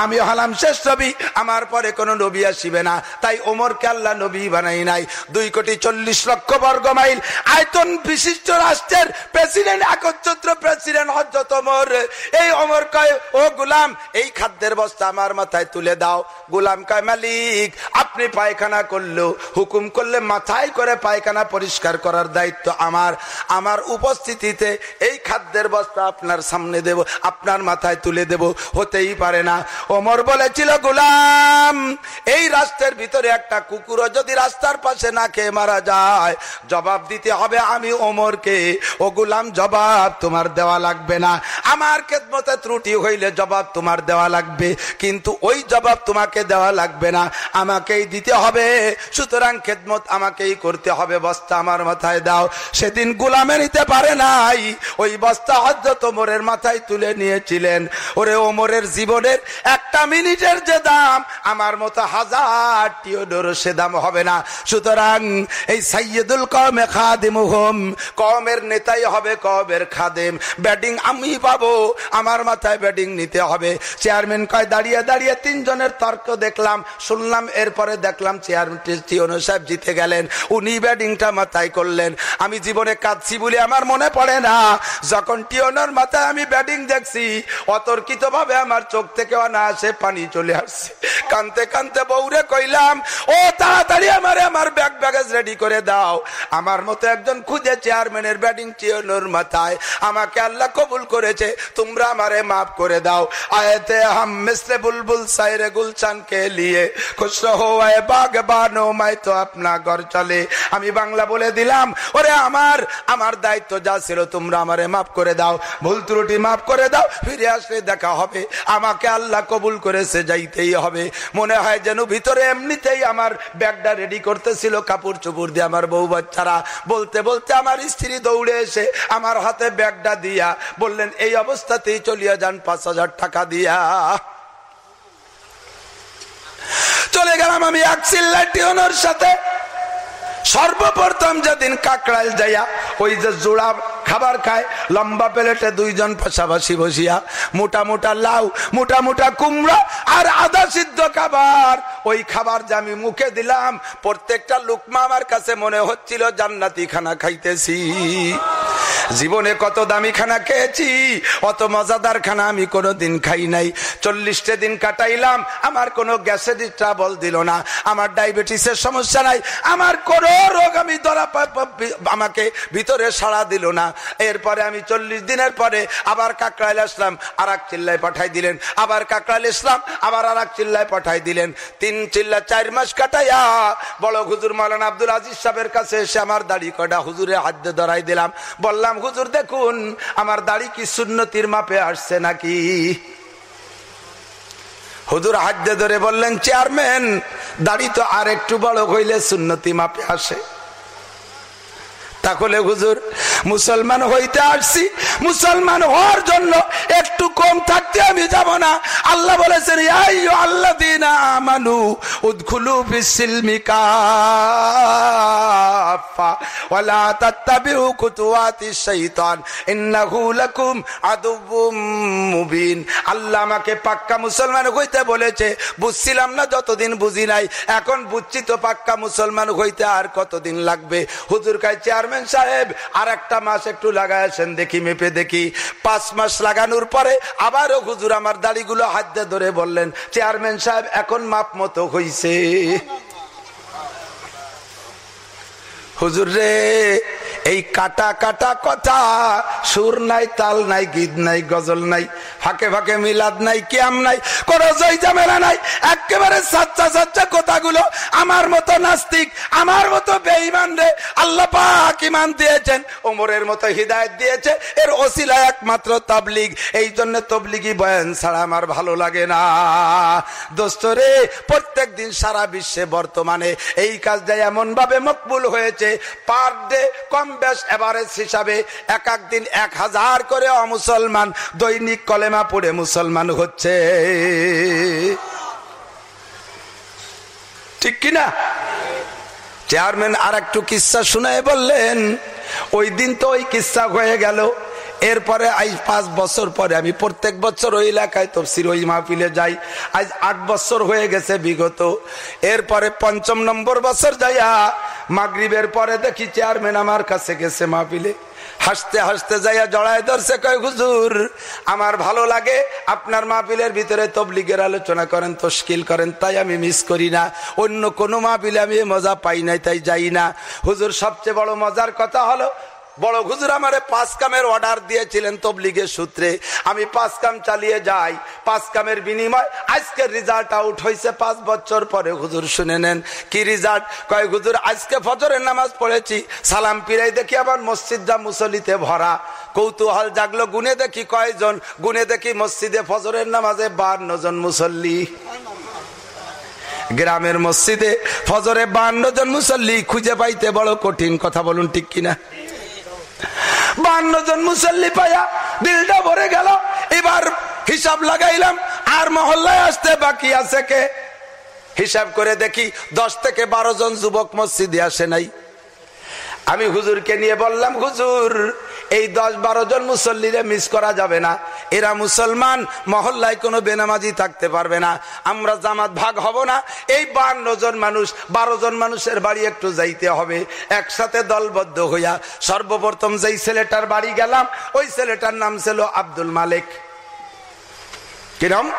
আমি হলাম শেষ নবী, আমার পরে কোনো নবী আসিবে না। তাই ওমরকে আল্লাহ নবী বানাই নাই। দুই কোটি চল্লিশ লক্ষ বর্গ মাইল। আয়তন বিশিষ্ট রাষ্ট্রের প্রেসিডেন্ট, একচ্ছত্র প্রেসিডেন্ট হজরত ওমর। এই ওমর কয়, ও গুলাম, এই খাদ্যের বস্তা আমার মাথায় তুলে দাও। গোলাম কায় মালিক, আপনি পায়খানা করলেও হুকুম করলে মাথায় করে পায়খানা পরিষ্কার করার দায়িত্ব আমার। আমার উপস্থিতিতে এই খাদ্যের বস্তা আপনার সামনে দেব, আপনার মাথায় তুলে দেব, হতেই পারে না। ওমর বলেছিল, গোলাম, এই রাস্তার ভিতরে একটা কুকুরও যদি রাস্তার পাশে না খেয়ে মারা যায়, জবাব দিতে হবে আমি ওমরকে। ও গোলাম, জবাব তোমার দেওয়া লাগবে না। আমার খেদমতে ত্রুটি হইলে জবাব তোমার দেওয়া লাগবে। কিন্তু ওই জবাব তোমাকে দেওয়া লাগবে না। আমাকেই দিতে হবে। সুতরাং খেদমত আমাকেই করতে হবে। বস্তা আমার মাথায় দাও। সেদিন গুলামে নিতে পারে নাই। ওই বস্তা হজরত ওমরের মাথায় তুলে নিয়েছিলেন। ওরে ওমরের জীবনের একটা মিনিটের যে দাম, আমার মতো হাজার টিওডোর সে দাম হবে না। সুতরাং এই সাইয়দুল কমে খাদিম হোম কমের নেতাই হবে কমের খাদেম। ব্যাটিং আমি পাবো। আমার মাথায় ব্যাটিং নিতে হবে। চেয়ারম্যান কয় দাঁড়িয়ে দাঁড়িয়ে তিনজনের তর্ক দেখলাম, শুনলাম, এরপরে দেখলাম চেয়ারম্যান সাহেব জিতে গেলেন। উনি ব্যাটিংটা মাথায় করলেন। আমি জীবনে কাঁদছি বলে আমার মনে পড়ে না। যখন টিওনার মাথায় আমি ব্যাটিং দেখছি অতর্কিত ভাবে আমার চোখ থেকে অনায়াসে পানি চলে আসছে। কানতে কানতে বৌরে কইলাম, ও, তাড়াতাড়ি আমারে আমার ব্যাগ ব্যাগেজ রেডি করে দাও। আমার মতো একজন খুঁজে চেয়ারম্যানের ব্যাটিং টিওনোর মাথায় আমাকে আল্লাহ কবুল করেছে। তোমরা আমারে মাফ করে দাও। আয়তে হাম মিসলে বুলবুল সাইরে গুলশান কে লিয়ে খুশ রহো আয় বাগবানো মাই তো আপনা ঘর চলে। আমি বাংলা বলে দিলাম, ওরে আমার আমার দায়িত্ব যা ছিল তোমরা আমারে মাফ করে দাও। ভুল ত্রুটি মাফ করে দাও, ফিরে আসলে দেখা হবে। আমাকে আল্লাহ কবুল করেছে যাইতেই হবে। মনে হয় যেন ভিতরে এমনিতেই আমার ব্যাগটা রেডি করতেছিল, কাপড় চুপুর দিয়ে আমার বউ বাচ্চারা। বলতে বলতে আমার স্ত্রী দৌড়ে এসে আমার হাতে ব্যাগটা দিয়া বললেন, এই অবস্থাতেই চলিয়া যান পাঁচ হাজার টাকা দিয়া। চলে গেলাম আমি এক চিল্লাটিওনোর সাথে। সর্বপ্রথম যেদিন কাকড়াল যাইয়া ওই যে জোড়া খাবার খায়, লম্বা প্লেটে দুইজন পাশাপাশি বসিয়া, মোটা মোটা লাউ, মোটা মোটা কুমড়া আর আদা সিদ্ধ খাবার। ওই খাবার যে আমি মুখে দিলাম, প্রত্যেকটা লুকমা আমার কাছে মনে হচ্ছিল জান্নাতি খানা খাইতেছি। জীবনে কত দামি খানা খেয়েছি, অত মজাদার খানা আমি কোনোদিন খাই নাই। চল্লিশটা দিন কাটাইলাম, আমার কোনো গ্যাসের ট্রাবল দিল না, আমার ডায়াবেটিসের সমস্যা নাই, আমার কোনো রোগ আমি ধরা আমাকে ভিতরে সাড়া দিল না। এরপরে আমি চল্লিশ দিনের পরে আবার কাকড়াইল আসলাম আর এক চিল্লায় পাঠাই দিলেন। আবার কাকড়াইল ইসলাম, আবার আর এক চিল্লায় পাঠাই দিলেন। তিন চিল্লা চার মাস কাটাইয়া বড় হুজুর মালান আব্দুল আজিজ সাহেবের কাছে এসে আমার দাড়ি কটা হুজুরে হাত ধরাই দিলাম। বললাম, হুজুর, দেখুন, আমার দাড়ি কি সুন্নতির মাপে আসছে নাকি? হুজুর হাত ধরে বললেন, চেয়ারম্যান, দাড়ি তো আর একটু বড় হইলে সুন্নতি মাপে আসে। তাহলে হুজুর, মুসলমান হইতে আসছি। মুসলমান হওয়ার জন্য একটু কম থাকতে আমি যাব না। আল্লাহ বলেছেন আল্লাহ দিন আমানু উদ্খুলু বিসিলমিকা ওয়ালা তাত্তাবিউ খুতুওয়াতি শাইতান ইন্নাহু লাকুম আদুউম মুবিন। আল্লাহ আমাকে পাক্কা মুসলমান হইতে বলেছে, বুঝছিলাম না, যতদিন বুঝি নাই। এখন বুঝছি তো পাক্কা মুসলমান হইতে আর কতদিন লাগবে? হুজুর কাই চেয়ারম্যান চেয়ারম্যান সাহেব আর একটা মাস একটু লাগাইছেন দেখি মেপে দেখি। পাঁচ মাস লাগানোর পরে আবারও হুজুর আমার দাড়িগুলো হাত ধরে বললেন, চেয়ারম্যান সাহেব, এখন মাপ মতো হইছে। হুজুর রে এই কাটা কাটা কথা, সুর নাই, তাল নাই, গীত নাই, গজল নাই, ফাঁকে ফাঁকে মিলাদ নাই, কিয়াম নাই, কোনো জয় জামেলা নাই, একেবারে সাচ্চা সাচ্চা কথাগুলো আমার মতো নাস্তিক, আমার মতো বেঈমান রে আল্লাহ পাক ইমান দিয়েছেন, ওমরের মতো হৃদায়ত দিয়েছে, এর ওসিলা একমাত্র তাবলিগ, এই জন্য তবলিগি বয়ান ছাড়া আমার ভালো লাগে না। দোস্তরে প্রত্যেক দিন সারা বিশ্বে বর্তমানে এই কাজটা এমন ভাবে মকবুল হয়েছে, পার ডে কম এভারেজ হিসাবে এক একদিন এক হাজার করে অমুসলমান দৈনিক কলেমা পড়ে মুসলমান হচ্ছে। ঠিক কিনা? চেয়ারম্যান আর একটু কিসা শুনে বললেন, ওই দিন তো ওই কিসা হয়ে গেল। এরপরে আজ পাঁচ বছর পরে আমি প্রত্যেক বছর ওই এলাকায় তফসির, ওই মাহফিলে যাই। আজ আট বছর হয়ে গেছে বিগত। এরপরে পঞ্চম নম্বর বছর যাইয়া মাগরিবের পরে দেখি চেয়ারম্যান আমার কাছে গেছে মাহফিলে। হাসতে হাসতে যাইয়া জড়ায় ধরছে, কয়, হুজুর, আমার ভালো লাগে, আপনার মাহফিলের ভিতরে তবলিগের আলোচনা করেন তস্কিল করেন, তাই আমি মিস করি না। অন্য কোনো মাহফিলে আমি মজা পাই নাই, তাই যাই না। হুজুর, সবচেয়ে বড় মজার কথা হলো বড় হুজুর আমারে পাঁচ কামের অর্ডার দিয়েছিলেন তবলিগের সূত্রে। আমি পাঁচ কাম চালিয়ে যাই, পাঁচ কামের বিনিময়। আজকের রেজাল্ট আউট হয়েছে পাঁচ বছর পরে। হুজুর শুনে নেন, কি রেজাল্ট কয়, হুজুর, আজকে ফজরের নামাজ পড়েছি। সালাম পিরাই দেখি আবার মসজিদ যা মুসলিতে ভরা। কৌতূহল জাগলো, গুনে দেখি কয়জন? গুনে দেখি মসজিদে ফজরের নামাজে বান্ন জন মুসল্লি। গ্রামের মসজিদে ফজরে বান্ন জন মুসল্লি, খুঁজে পাইতে বড় কঠিন কথা বলুন ঠিক কিনা? বান্ন জন মুসল্লি পায়া দিলটা ভরে গেল। এবার হিসাব লাগাইলাম, আর মহল্লায় আসতে বাকি আছে কে? হিসাব করে দেখি দশ থেকে বারো জন যুবক মসজিদে আসে নাই। আমি হুজুরকে নিয়ে বললাম, হুজুর এই দশ বারো জন মুসল্লিরে মিস করা যাবে না। এরা মুসলমান, মহল্লায় কোনো বেনামাজি থাকতে পারবে না। আমরা জামাত ভাগ হব না। এই বান্ন জন মানুষ, বারো জন মানুষের বাড়ি একটু যাইতে হবে। একসাথে দলবদ্ধ হইয়া সর্বপ্রথম যেই ছেলেটার বাড়ি গেলাম, ওই ছেলেটার নাম ছিল আব্দুল মালিক। কিরম?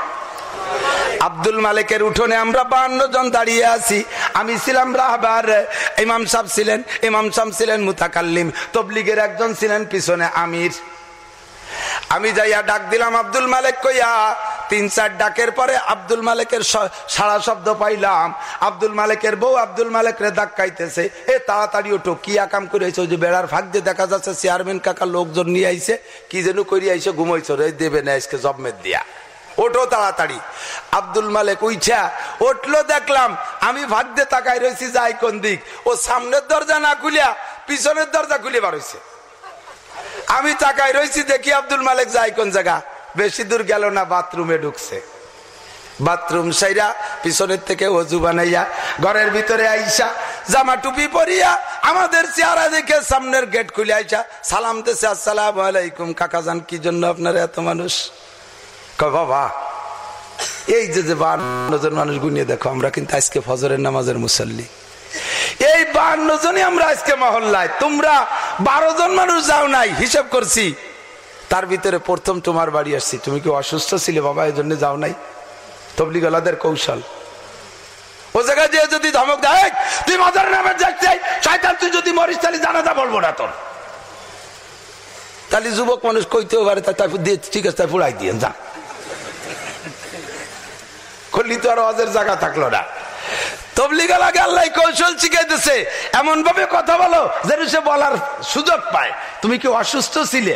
আব্দুল মালিকের উঠোনে আমরা বান্ন জন দাঁড়িয়ে আছি। আমি ছিলাম রাহবার। ইমাম সাহ ছিলেন, ইমাম সাহ ছিলেন মুতাকাল্লিম। তবলিগের একজন ছিলেন পিছনে আমির। আমি যাইয়া ডাক দিলাম, আব্দুল মালিক কইয়া, তিন চার ডাকের পরে আব্দুল মালিকের সারা শব্দ পাইলাম। আব্দুল মালিকের বউ আব্দুল মালিক রে ডাক কাইতেছে এ, তাড়াতাড়ি ওঠো, কি আকাম করেছে যে বেড়ার ফাঁক দিয়ে দেখা যাচ্ছে, চেয়ারম্যান কাকা লোকজন নিয়ে আইছে, কি যেন করিয়া আইসে ঘুমাইছ রে, দেবে না, আজকে জবমের দিয়া। ওঠো তাড়াতাড়ি। আব্দুল মালিক উইছা উঠল দেখলাম, আমি ভাগ্যে তাকাই রয়েছি যাই কোন দিক। ও সামনের দরজা না খুলিয়া পিছনের দরজা খুলে বার হয়েছে আমি তাকাই রয়েছি দেখি আব্দুল মালিক যাই কোন জায়গা। বেশি দূর গেল না, বাথরুমে ঢুকছে। বাথরুম সাইরা পিছনের থেকে অজু বানাইয়া ঘরের ভিতরে আইসা, জামা টুপি পরিয়া আমাদের চেহারা দেখে সামনের গেট খুলে আইসা, সালাম দেশে আসসালাম আলাইকুম, কাকা যান কি জন্য আপনারা এত মানুষ? বাবা এই যে যে বান্ন জন মানুষ গুনিয়ে দেখো, আমরা কিন্তু আজকে ফজরের নামাজের মুসল্লি। এই বান্ন জনই আমরা আজকে মহল্লায়। তোমরা বারো জন মানুষ যাও নাই, হিসাব করছি। তার ভিতরে প্রথম তোমার বাড়ি আসছি। তুমি কি অসুস্থ ছিলে বাবা, এই জন্য যাও নাই? তবলিগলাদের কৌশল। ও জায়গায় যে যদি ধমক দেয় তুই মজার নামে দেখতে শয়তান, তুই যদি মরিস, তাহলে জানাজা বলব না তোর। তাহলে যুবক মানুষ কইতেও পারে তাই ঠিক আছে, তাই পুড়াই দিয়ে, যা। করলি তো আর অজের জায়গা থাকল না। তবলিগালাকে আল্লাহ কৌশল শিখাইতেছে। এমন ভাবে কথা বলো যেন সে বলার সুযোগ পায়। তুমি কি অসুস্থ ছিলে?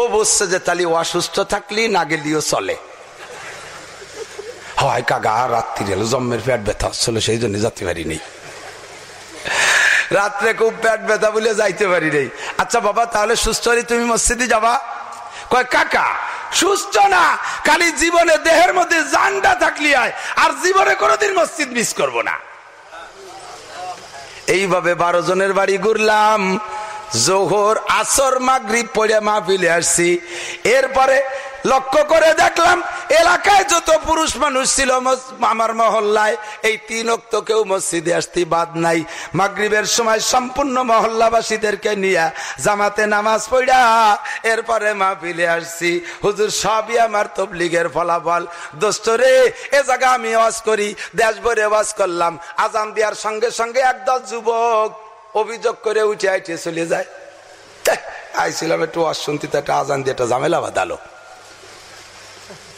ও বসছে যে তাহলে অসুস্থ থাকলি, না গেলিও চলে। হয় কাগা রাত্রি এলো জম্মের পেট ব্যথা হচ্ছিল, সেই জন্য যেতে পারি নেই। রাত্রে খুব পেট ব্যথা বলে যাইতে পারি নেই। আচ্ছা বাবা, তাহলে সুস্থ হলে তুমি মসজিদে যাবা? কয়, কাকা সুস্থ না, খালি জীবনে দেহের মধ্যে জানটা থাকলি হয় আর জীবনে কোনোদিন মসজিদ মিস করব না। এইভাবে বারো জনের বাড়ি ঘুরলাম, জোহর, আসর মাগরি পড়ে মাহফিলে আসছি। এরপরে লক্ষ্য করে দেখলাম, এলাকায় যত পুরুষ মানুষ ছিল আমার মহল্লায়, এই তিন অক্ত কেউ মসজিদে আসতে বাদ নাই। মাগরিবের সময় সম্পূর্ণ মহল্লাবাসীদেরকে নিয়ে জামাতে নামাজ পড়া, এরপরে মাহফিলে আসছি। হুজুর সবই আমার তবলিগের ফলাফল। দোস্তরে এ জায়গা আমি ওয়াজ করি দেশ ভরে ওয়াজ করলাম। আজান দেওয়ার সঙ্গে সঙ্গে একদল যুবক অভিযোগ করে উঠে আইটে চলে যায়। আইছিলাম একটু অশুন্তিতে, একটা আজান দিয়ে একটা ঝামেলা বাদালো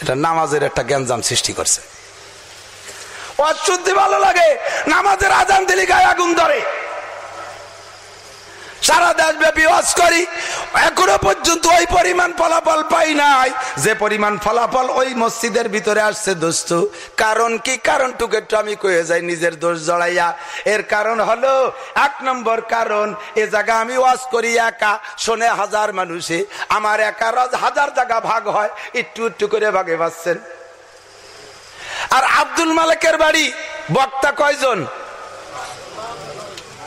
এটা নামাজের একটা গ্যাঞ্জাম সৃষ্টি করছে। অশুদ্ধি ভালো লাগে, নামাজের আজান দিলি গায়ে আগুন ধরে। সারা দেশ ব্যাপী ওয়াজ করি। এখনও পর্যন্ত ওই পরিমাণ ফলাফল পাই নাই। যে পরিমাণ ফলাফল ওই মসজিদের ভিতরে আসছে, দোস্ত। কারণ কি? কারণ টুকে একটু আমি কয়ে যাই, নিজের দোষ জড়াইয়া। এর কারণ হলো, এক নম্বর কারণ, এ জায়গা আমি ওয়াজ করি একা, শোনে হাজার মানুষে। আমার একা হাজার জায়গা ভাগ হয়, একটু একটু করে ভাগে পাচ্ছেন আর আব্দুল মালিকের বাড়ি, বক্তা কয়জন?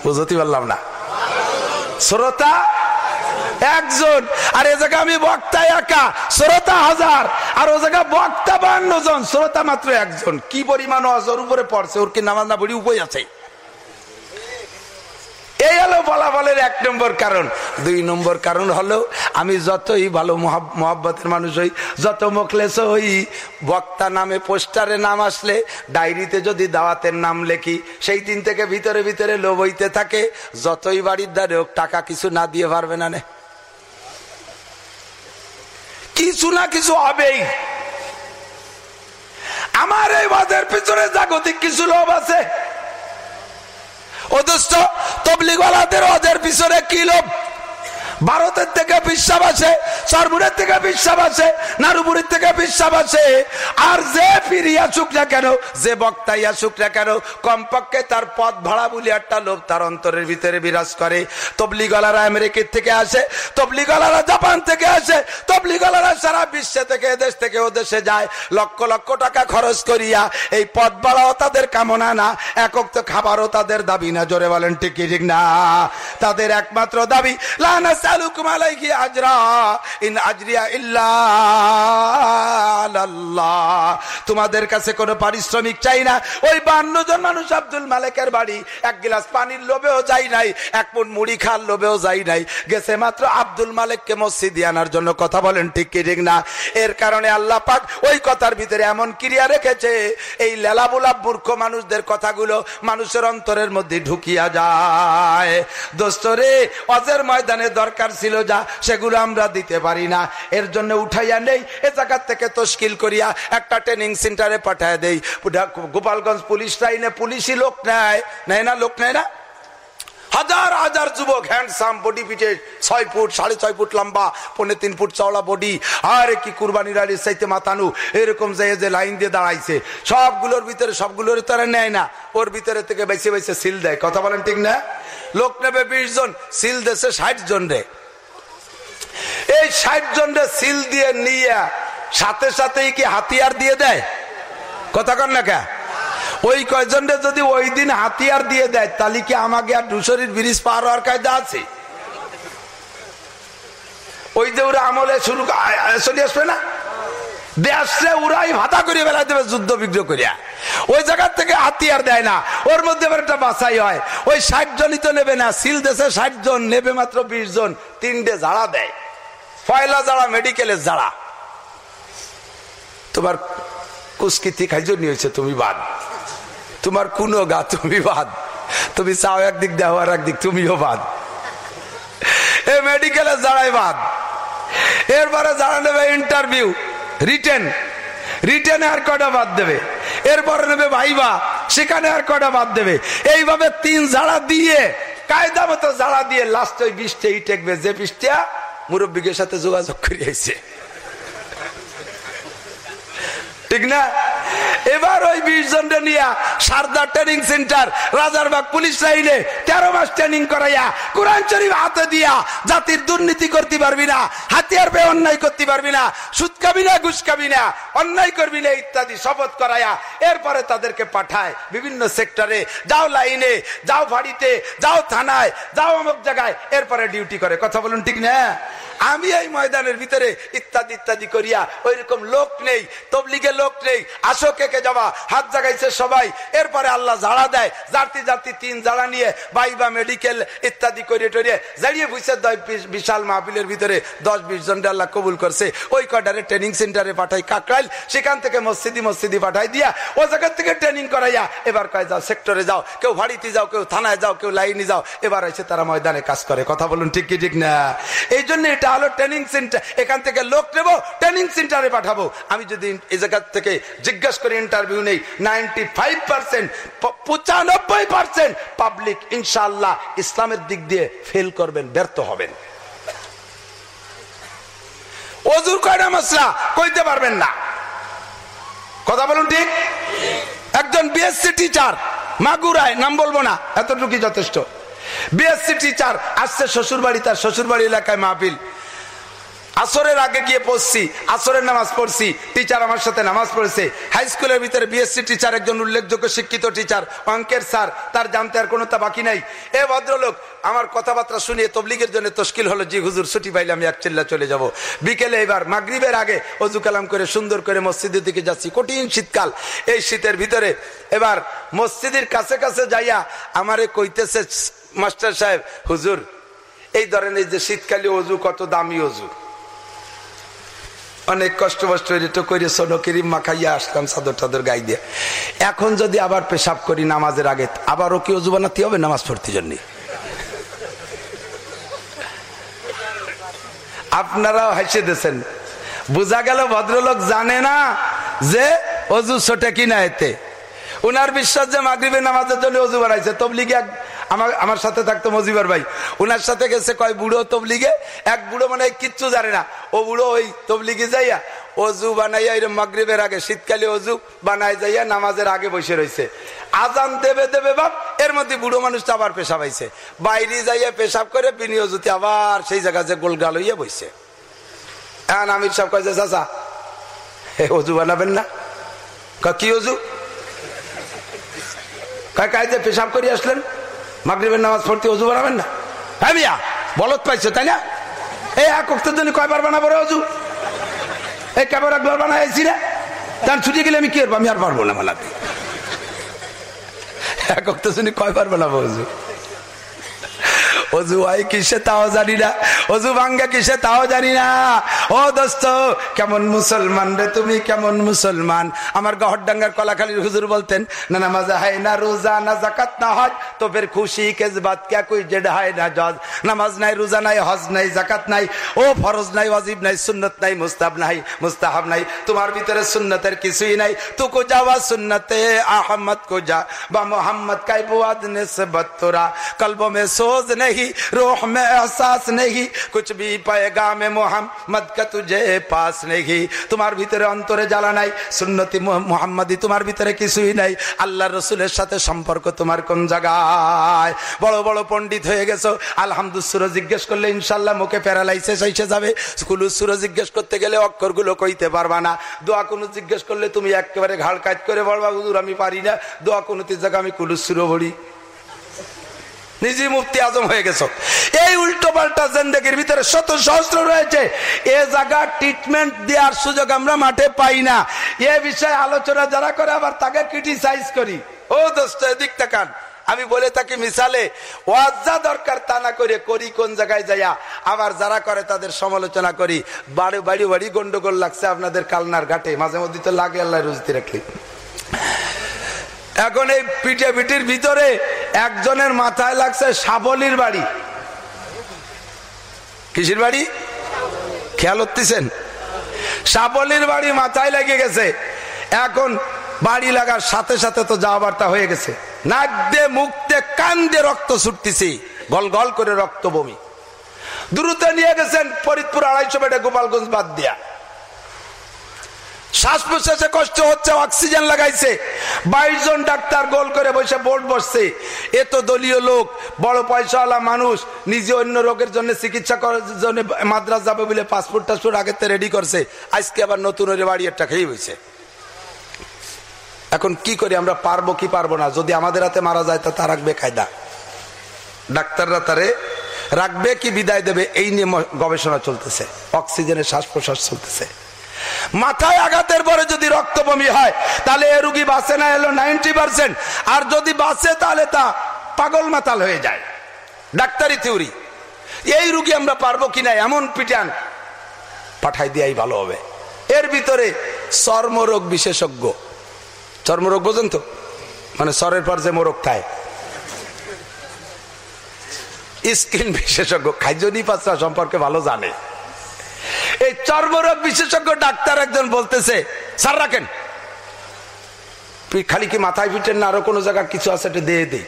বুঝতে পারলাম না। শ্রোতা? একজন। আর এ জায়গা আমি বক্তা একা। শ্রোতা হাজার। আর ও জায়গা বক্তা বান্ন জন শ্রোতা মাত্র একজন। কি পরিমাণ অজর উপরে পড়ছে, ওর কি নামাজ না বড়ি উপায় আছে। এই হলো ফলাফলের এক নম্বর কারণ। দুই নম্বর কারণ হলো, আমি যতই ভালো মহাব্বতের মানুষ হই, যত মোখলেস হই, বক্তা নামে পোস্টারে নাম আসলে, ডায়েরিতে যদি দাওয়াতের নাম লেখি, সেই দিন থেকে ভিতরে ভিতরে লোভ হইতে থাকে। যতই বাড়ির দ্বারে হোক, টাকা কিছু না দিয়ে পারবে না নে। কিছু না কিছু হবেই। আমার এই বাদের পিছনে জাগতিক কিছু লোভ আছে। অদস্ত তবলিগলাদের ওদের পিছনে কি লোভ? ভারতের থেকে বিশ্বাস আছে সরবুরের থেকে বিশ্বাস আছে নারুবুরের থেকে বিশ্বাস আছে। আর যে ফিরিয়ে আসুক না কেন, যে বক্তাই আসুক না কেন, কমপক্ষে তার পথ ভাড়া বলে একটা লোভ তার অন্তরের ভিতরে বিরাজ করে। তবলি গলারা আমেরিকার থেকে আসে তবলি গলারা জাপান থেকে আসে তবলি গলারা সারা বিশ্বে থেকে, এদেশ থেকে ও দেশে যায়। লক্ষ লক্ষ টাকা খরচ করিয়া এই পথ ভাড়াও তাদের কামনা না, একক তো খাবারও তাদের দাবি না। জোরে বলেন, ঠিক ঠিক না? তাদের একমাত্র দাবি, লানা নাসালুকুম আলাইহি আজরা ইন আজরিয়া ইল্লা তোমাদের কাছে কোনো পারিশ্রমিক চাই না। ওই বান্ন জন মানুষ আব্দুল মালিকের বাড়ি। এক গিলাস পানির লোভেও যাই নাই, এক পুন মুড়ি খাল লোভেও যাই নাই। গেছে মাত্র আব্দুল মালিককে মসজিদে আনার জন্য। কথা বলেন ঠিক কি ঠিক না? এর কারণে আল্লাহ পাক ওই কথার ভিতরে এমন ক্রিয়া রেখেছে, এই লেলাবুলা মূর্খ মানুষদের কথাগুলো মানুষের অন্তরের মধ্যে ঢুকিয়া যায়। দোস্তরে অজের ময়দানে দরকার দরকার ছিল যা, সেগুলো আমরা দিতে পারি না। এর জন্য উঠাইয়া নেই, এ জায়গার থেকে তস্কিল করিয়া একটা ট্রেনিং সেন্টারে পাঠায় দেই। গোপালগঞ্জ পুলিশ লাইনে পুলিশই লোক নেয়। নেয় না, লোক নেয় না? হাজার হাজার যুবক হ্যান্ডসাম বডি পিটে ছয় ফুট, সাড়ে ছয় ফুট লম্বা পনেরো তিন ফুট চওড়া বডি আর কি কুরবানি রাড়ির চাইতে মাতানু? এরকম যে যে লাইন দিয়ে দাঁড়াইছে, সবগুলোর ভিতরে সবগুলোর তারা নেয় না। ওর ভিতরে থেকে বেছে বেছে সিল দেয়। কথা বলেন ঠিক না? লোক নেবে বিশ জন, সিল দেশে ষাট জন রে। এই ষাট জন রে সিল দিয়ে নিয়ে সাথে সাথেই কি হাতিয়ার দিয়ে দেয়? কথা কন না কে? ওই কয়জনরে যদি ওই দিন হাতিয়ার দিয়ে দেয়, তাহলে কি আমাকে আর দুশরীর ব্রিজ পার হওয়ার কায়দা আছে? ওই যে ওরা আমলে শুরু চলে আসবে না? ভাতা করে দেবে যুদ্ধ করিয়া। ওই জায়গার থেকে হাতিয়ার দেয় না। ওর মধ্যে একটা হয়। ওই ষাট জনই তো নেবে না। দেশে ষাট জন, নেবে মাত্র বিশ জন। তিনটে জাড়া দেয়। মেডিকেলের জাড়া তোমার কুস্কিতি খাইজনি হয়েছে, তুমি বাদ। তোমার কোনো গা তুমি বাদ। তুমি চাও একদিক দেও আর একদিক তুমিও বাদ। এ মেডিকেলে যারাই বাদ। এরপরে যারা নেবে ইন্টারভিউ রিটেন রিটেনে আর কটা বাদ দেবে? এরপরে নেবে ভাইবা সেখানে আর কটা বাদ দেবে? এইভাবে তিন জাড়া দিয়ে, কায়দা মতো জাড়া দিয়ে লাস্ট ওই বৃষ্টি টেকবে যে বৃষ্টিয়া মুরব্বীদের সাথে যোগাযোগ করিয়েছে। ঠিক না? এবার ওই বিশ জনটা নিয়ে Sarada training centre Rajarbagh police লাইনে তেরো মাস ট্রেনিং করাইয়া কোরআন শরীফ হাতে দিয়া জাতির দুর্নীতি করতে পারবি না, হাতিয়ার পেয়ে অন্যায় করতে পারবি না, সুদ খাবি না, ঘুষ খাবি না, অন্যায় করবি না, ইত্যাদি শপথ করাইয়া এরপরে তাদেরকে পাঠায় বিভিন্ন সেক্টরে যাও লাইনে, যাও বাড়িতে, যাও থানায়, যাও অমুক জায়গায়, এরপরে ডিউটি করে। কথা বলুন ঠিক না? আমি এই ময়দানের ভিতরে ইত্যাদি ইত্যাদি করিয়া ওই রকম লোক নেই, তবলিগের লোক নেই। আসো কে কে যাবা? হাত জাগাইছে সবাই। এরপরে আল্লাহ জাড়া দেয়। জাতি জাতি তিন জাড়া নিয়ে বাইবা মেডিকেল ইত্যাদি করিয়ে টরিয়ে জাড়িয়ে বুঝছে বিশাল মাহফিলের ভিতরে। দশ বিশ জনটা আল্লাহ কবুল করছে। ওই কটারে ট্রেনিং সেন্টারে পাঠাই কাকরাইল। সেখান থেকে মসজিদি মসজিদি পাঠাই দিয়া ও জায়গার থেকে ট্রেনিং করাইয়া এবার কয় যাও সেক্টরে যাও। কেউ ভাড়িতে যাও, কেউ থানায় যাও, কেউ লাইনে যাও। এবার এসে তারা ময়দানে কাজ করে। কথা বলুন ঠিক কি, ঠিক না? এই জন্য এটা হলো ট্রেনিং সেন্টার এখান থেকে লোক নেব ট্রেনিং সেন্টারে পাঠাবো। আমি যদি এই জায়গা থেকে জিজ্ঞাসা করে ইন্টারভিউ নেই। নাইনটি ফাইভ পার্সেন্ট পঁচানব্বই পার্সেন্ট পাবলিক ইনশাল্লাহ ইসলামের দিক দিয়ে ফেল করবেন, ব্যর্থ হবেন। অজুর কয়টা মশলা কইতে পারবেন না। কথা বলুন ঠিক? একজন বিএসসি টিচার মাগুরায়, নাম বলব না, এতটুকুই যথেষ্ট। বিএসসি টিচার আসছে শ্বশুর বাড়ি তার শ্বশুর বাড়ি এলাকায় মাহফিল। আসরের আগে গিয়ে পড়ছি, আসরের নামাজ পড়ছি টিচার আমার সাথে নামাজ পড়েছে। হাই স্কুলের ভিতরে বিএসসি টিচার একজন উল্লেখযোগ্য শিক্ষিত টিচার অঙ্কের স্যার তার জানতে আর কোনো তা বাকি নাই। এ ভদ্রলোক, আমার কথাবার্তা শুনিয়ে তবলিগের জন্য তস্কিল হলো, জি হুজুর, ছুটি পাইলে আমি এক চিল্লা চলে যাব। বিকেলে এবার মাগরীবের আগে অজু কালাম করে সুন্দর করে মসজিদের দিকে যাচ্ছি, কঠিন শীতকাল। এই শীতের ভিতরে এবার মসজিদের কাছে কাছে যাইয়া আমারে কইতেছে মাস্টার সাহেব, হুজুর, এই ধরনের যে শীতকালী অজু কত দামি অজু। অনেক কষ্ট কষ্ট তো করে সোনো কিরিম মাখাইয়া আসলাম চাদর টাদর গাই দিয়ে। এখন যদি আবার পেশাব করি নামাজের আগে, আবারও কি অজু বানাতে হবে, নামাজ পড়তে জন্য? আপনারাও হেসে দিয়েছেন। বোঝা গেল ভদ্রলোক জানে না যে অজু ছোটে কিনা এতে। উনার বিশ্বাস যে মাগরীবের নামাজের জন্য অজু বানাইছে তবলিগে আমার আমার সাথে থাকতো মজিবার ভাই। উনার সাথে গেছে কয় বুড়ো তবলিগে? এক বুড়ো মানে কিচ্ছু জানে না। ও বুড়ো ওই তবলিগে যাইয়া অজু বানাইয়া এরকম মাগরীবের আগে, শীতকালে অজু বানাই যাইয়া নামাজের আগে বসে রয়েছে আজান দেবে দেবে বাপ, এর মধ্যে বুড়ো মানুষটা আবার পেশাব আইছে। বাইরে যাইয়া পেশাব করে বিনি অজুতে আবার সেই জায়গায় যে গোলগাল হইয়া বসছে হ্যাঁ আমির সাহেব কয়েছে চাচা অজু বানাবেন না? কি অজু? কায় কায়দে পেশাব করে আসলেন? মাগরীবের নামাজ পড়তে অজু বানাবেন না? হ্যাঁ বিয়া বলত পাইছো, তাই না? এই এক অক্টের জন্য কয়বার বানাবো রে অজু? এই কেবার একবার বানাইছি না তার ছুটি গেলে আমি কি করব? আমি আর পারব না বানাতে। এক জন্য কয়বার বানাবো অজু? অজু ভাই কিসে তাও জানি না। অজু ভাঙ্গা কিসে তাও জানি না। ও দোস্ত, কেমন মুসলমান রে তুমি, কেমন মুসলমান? আমার গহরডাঙ্গার কলাখালীর হুজুর বলতেন, না না মাজা হাই না রোজা, না জাকাত না হজ, তো ফের খুশি কেজ বাদ ক্যা কুই জেড হাই না জজ। নামাজ নাই, রোজা নাই, হজ নাই জাকাত নাই, ও ফরজ নাই, ওয়াজিব নাই, সুন্নত নাই মুস্তাব নাই, মুস্তাহাব নাই, তোমার ভিতরে সুন্নতের কিছুই নাই। তুকু যাওয়া সুন্নতে, আহমদ কো যা, বা মোহাম্মদ কাইবুয়াদ নিসবত তোরা কলবো মে সোজ নেই नहीं रूह में एहसास नहीं कुछ भी पैगाम मोहम्मद का तुझे पास नहीं তোমার ভিতরে অন্তরে জ্বালা নাই সুন্নতি মোহাম্মদী তোমার ভিতরে কিছুই নাই আল্লাহ রসুলের সাথে সম্পর্ক তোমার কোন জায়গায় বড় বড় পণ্ডিত হয়ে গেছো আলহামদুসুর জিজ্ঞেস করলে ইনশাল্লাহ মুখে প্যারালাইসিস এসে যাবে কুলুসুর জিজ্ঞেস করতে গেলে অক্ষরগুলো কইতে পারবা না দোয়া কোনো জিজ্ঞেস করলে তুমি একেবারে ঘাড় কাজ করে বলবা হুজুর আমি পারি না দোয়া কোনো জায়গা আমি কুলুসুরও ভরি নিজে মুফতি আজম হয়ে গেছো। এই উল্টো পাল্টা জেন্দেগির ভিতরে শত সহস্র রয়েছে। এ জায়গা ট্রিটমেন্ট দেওয়ার সুযোগ আমরা মাঠে পাই না। এ বিষয়ে আলোচনা যারা করে আবার তাকে ক্রিটিসাইজ করি। ও দোস্ত, এদিক তাকান। আমি বলে থাকি মিসালে ওয়াজা দরকার তা না করে করি কোন জায়গায় যাইয়া। আবার যারা করে তাদের সমালোচনা করি। বাড়ি বাড়ি বাড়ি গন্ডগোল লাগছে আপনাদের কালনার ঘাটে। মাঝে মধ্যে তো লাগে আল্লাহ রুজতি রাখলি। এখন এই পিঠে পিঠির ভিতরে একজনের মাথায় লাগছে সাবলির বাড়ি। কিসির বাড়ি? খেয়াল হতেছেন সাবলির বাড়ি মাথায় লেগে গেছে। এখন বাড়ি লাগার সাথে সাথে তো যাওয়া বার্তা হয়ে গেছে। নাক দিয়ে, মুখ দিয়ে, কান দিয়ে রক্ত ছুটতেছি। গল গল করে রক্ত বমি দ্রুত নিয়ে গেছেন ফরিদপুর আড়াইশো বেটে গোপালগঞ্জ বাদ দিয়া। শ্বাস প্রশ্বাসে কষ্ট হচ্ছে, অক্সিজেন লাগাইছে। বাইশ জন ডাক্তার গোল করে বসে বোর্ড বসছে। এ তো দলীয় লোক, বড় পয়সাওয়ালা মানুষ, নিজে অন্য রোগের জন্য চিকিৎসা করার জন্য মাদ্রাস যাবে বলে পাসপোর্ট টাসপোর্ট আগে রেডি করছে। আজকে আবার নতুন বাড়ি একটা খেয়ে হয়েছে এখন কি করি, আমরা পারব কি পারব না? যদি আমাদের হাতে মারা যায়, তা তা রাখবে কায়দা। ডাক্তাররা তারে রাখবে কি বিদায় দেবে, এই নিয়ে গবেষণা চলতেছে। অক্সিজেনের শ্বাস প্রশ্বাস চলতেছে। মাথায় আঘাতের পরে যদি রক্ত বমি হয়, তাহলে এ রুগী বাঁচে না এলো নাইনটি পার্সেন্ট। আর যদি বাঁচে তাহলে তা পাগল মাতাল হয়ে যায়। ডাক্তারি থিওরি। এই রুগী আমরা পারব কিনা এমন পিটান পাঠাই দিয়াই ভালো হবে। এর ভিতরে চর্মরোগ বিশেষজ্ঞ। চর্মরোগ বোঝেন তো? মানে সরের পর যে মোরগ খায়। স্কিন বিশেষজ্ঞ, খাইজনি পাত্রা সম্পর্কে ভালো জানে। এই চর্মরোগ বিশেষজ্ঞ ডাক্তার একজন বলতেছে, স্যার রাখেন। খালি কি মাথায় ফিটেন না? আরও কোনো জায়গা কিছু আছে এটা দিয়ে দিই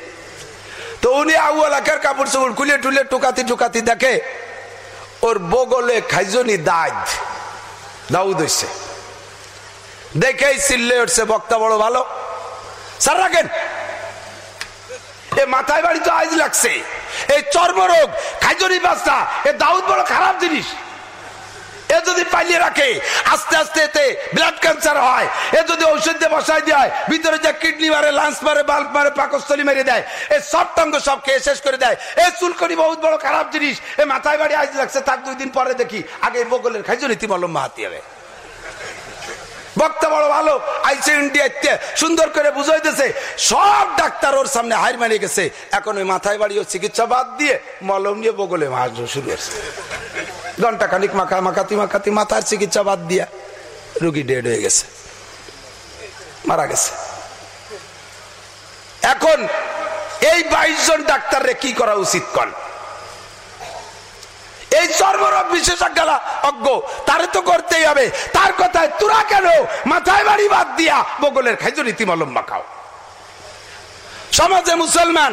তো উনি আউ এলাকার কাপড় চোপড় খুলে টুলে টুকাতি টুকাতি দেখে, ওর বগলে খাইজনি দাঁত। দাউদ হইছে। দেখেই চিল্লে উঠছে, বক্তা বড় ভালো। স্যার রাখেন। এ মাথায় বাড়ি তো আজ লাগছে। এই চর্মরোগ, খাইজনি বাস্তা এ দাউদ বড় খারাপ জিনিস। এ যদি পালিয়ে রাখে, আস্তে আস্তে এতে ব্লাড ক্যান্সার হয়, এ যদি ঔষধ দিয়ে বসাই দেয়, ভিতরে যে কিডনি মারে লাঞ্চ মারে বাল্ব মারে, পাকস্থলী মেরে দেয়, এ সব টঙ্গ সব খেয়ে শেষ করে দেয়। এ চুলকনি বহুত বড় খারাপ জিনিস। এ মাথায় বাড়ি আজ লাগছে, তার দুই দিন পরে দেখি, আগে বগলের খাইছো নীতি মলম মাহাতি হবে? বক্তা বড় ভালো আইসে ইন্ডিয়াতে সুন্দর করে বুঝাইতেছে সব ডাক্তার ওর সামনে হার মারিয়ে গেছে। এখন ওই মাথায় বাড়ি ও চিকিৎসা বাদ দিয়ে মলম নিয়ে বগলে মাছ শুরু হয়েছে। ঘণ্টা খানিক মাখা মাখাতি মাখাতি, মাথার চিকিৎসা বাদ দিয়া রুগী ডেড হয়ে গেছে। মারা গেছে। এখন এই বাইশ জন ডাক্তাররে কি করা উচিত কন? এই সর্বরব বিশেষজ্ঞরা, অজ্ঞ, তারে তো করতেই হবে। তার কথায় তোরা কেন মাথায় বাড়ি বাদ দিয়া বগলের খাইজ রীতি মলম মাখাও? সমাজে মুসলমান,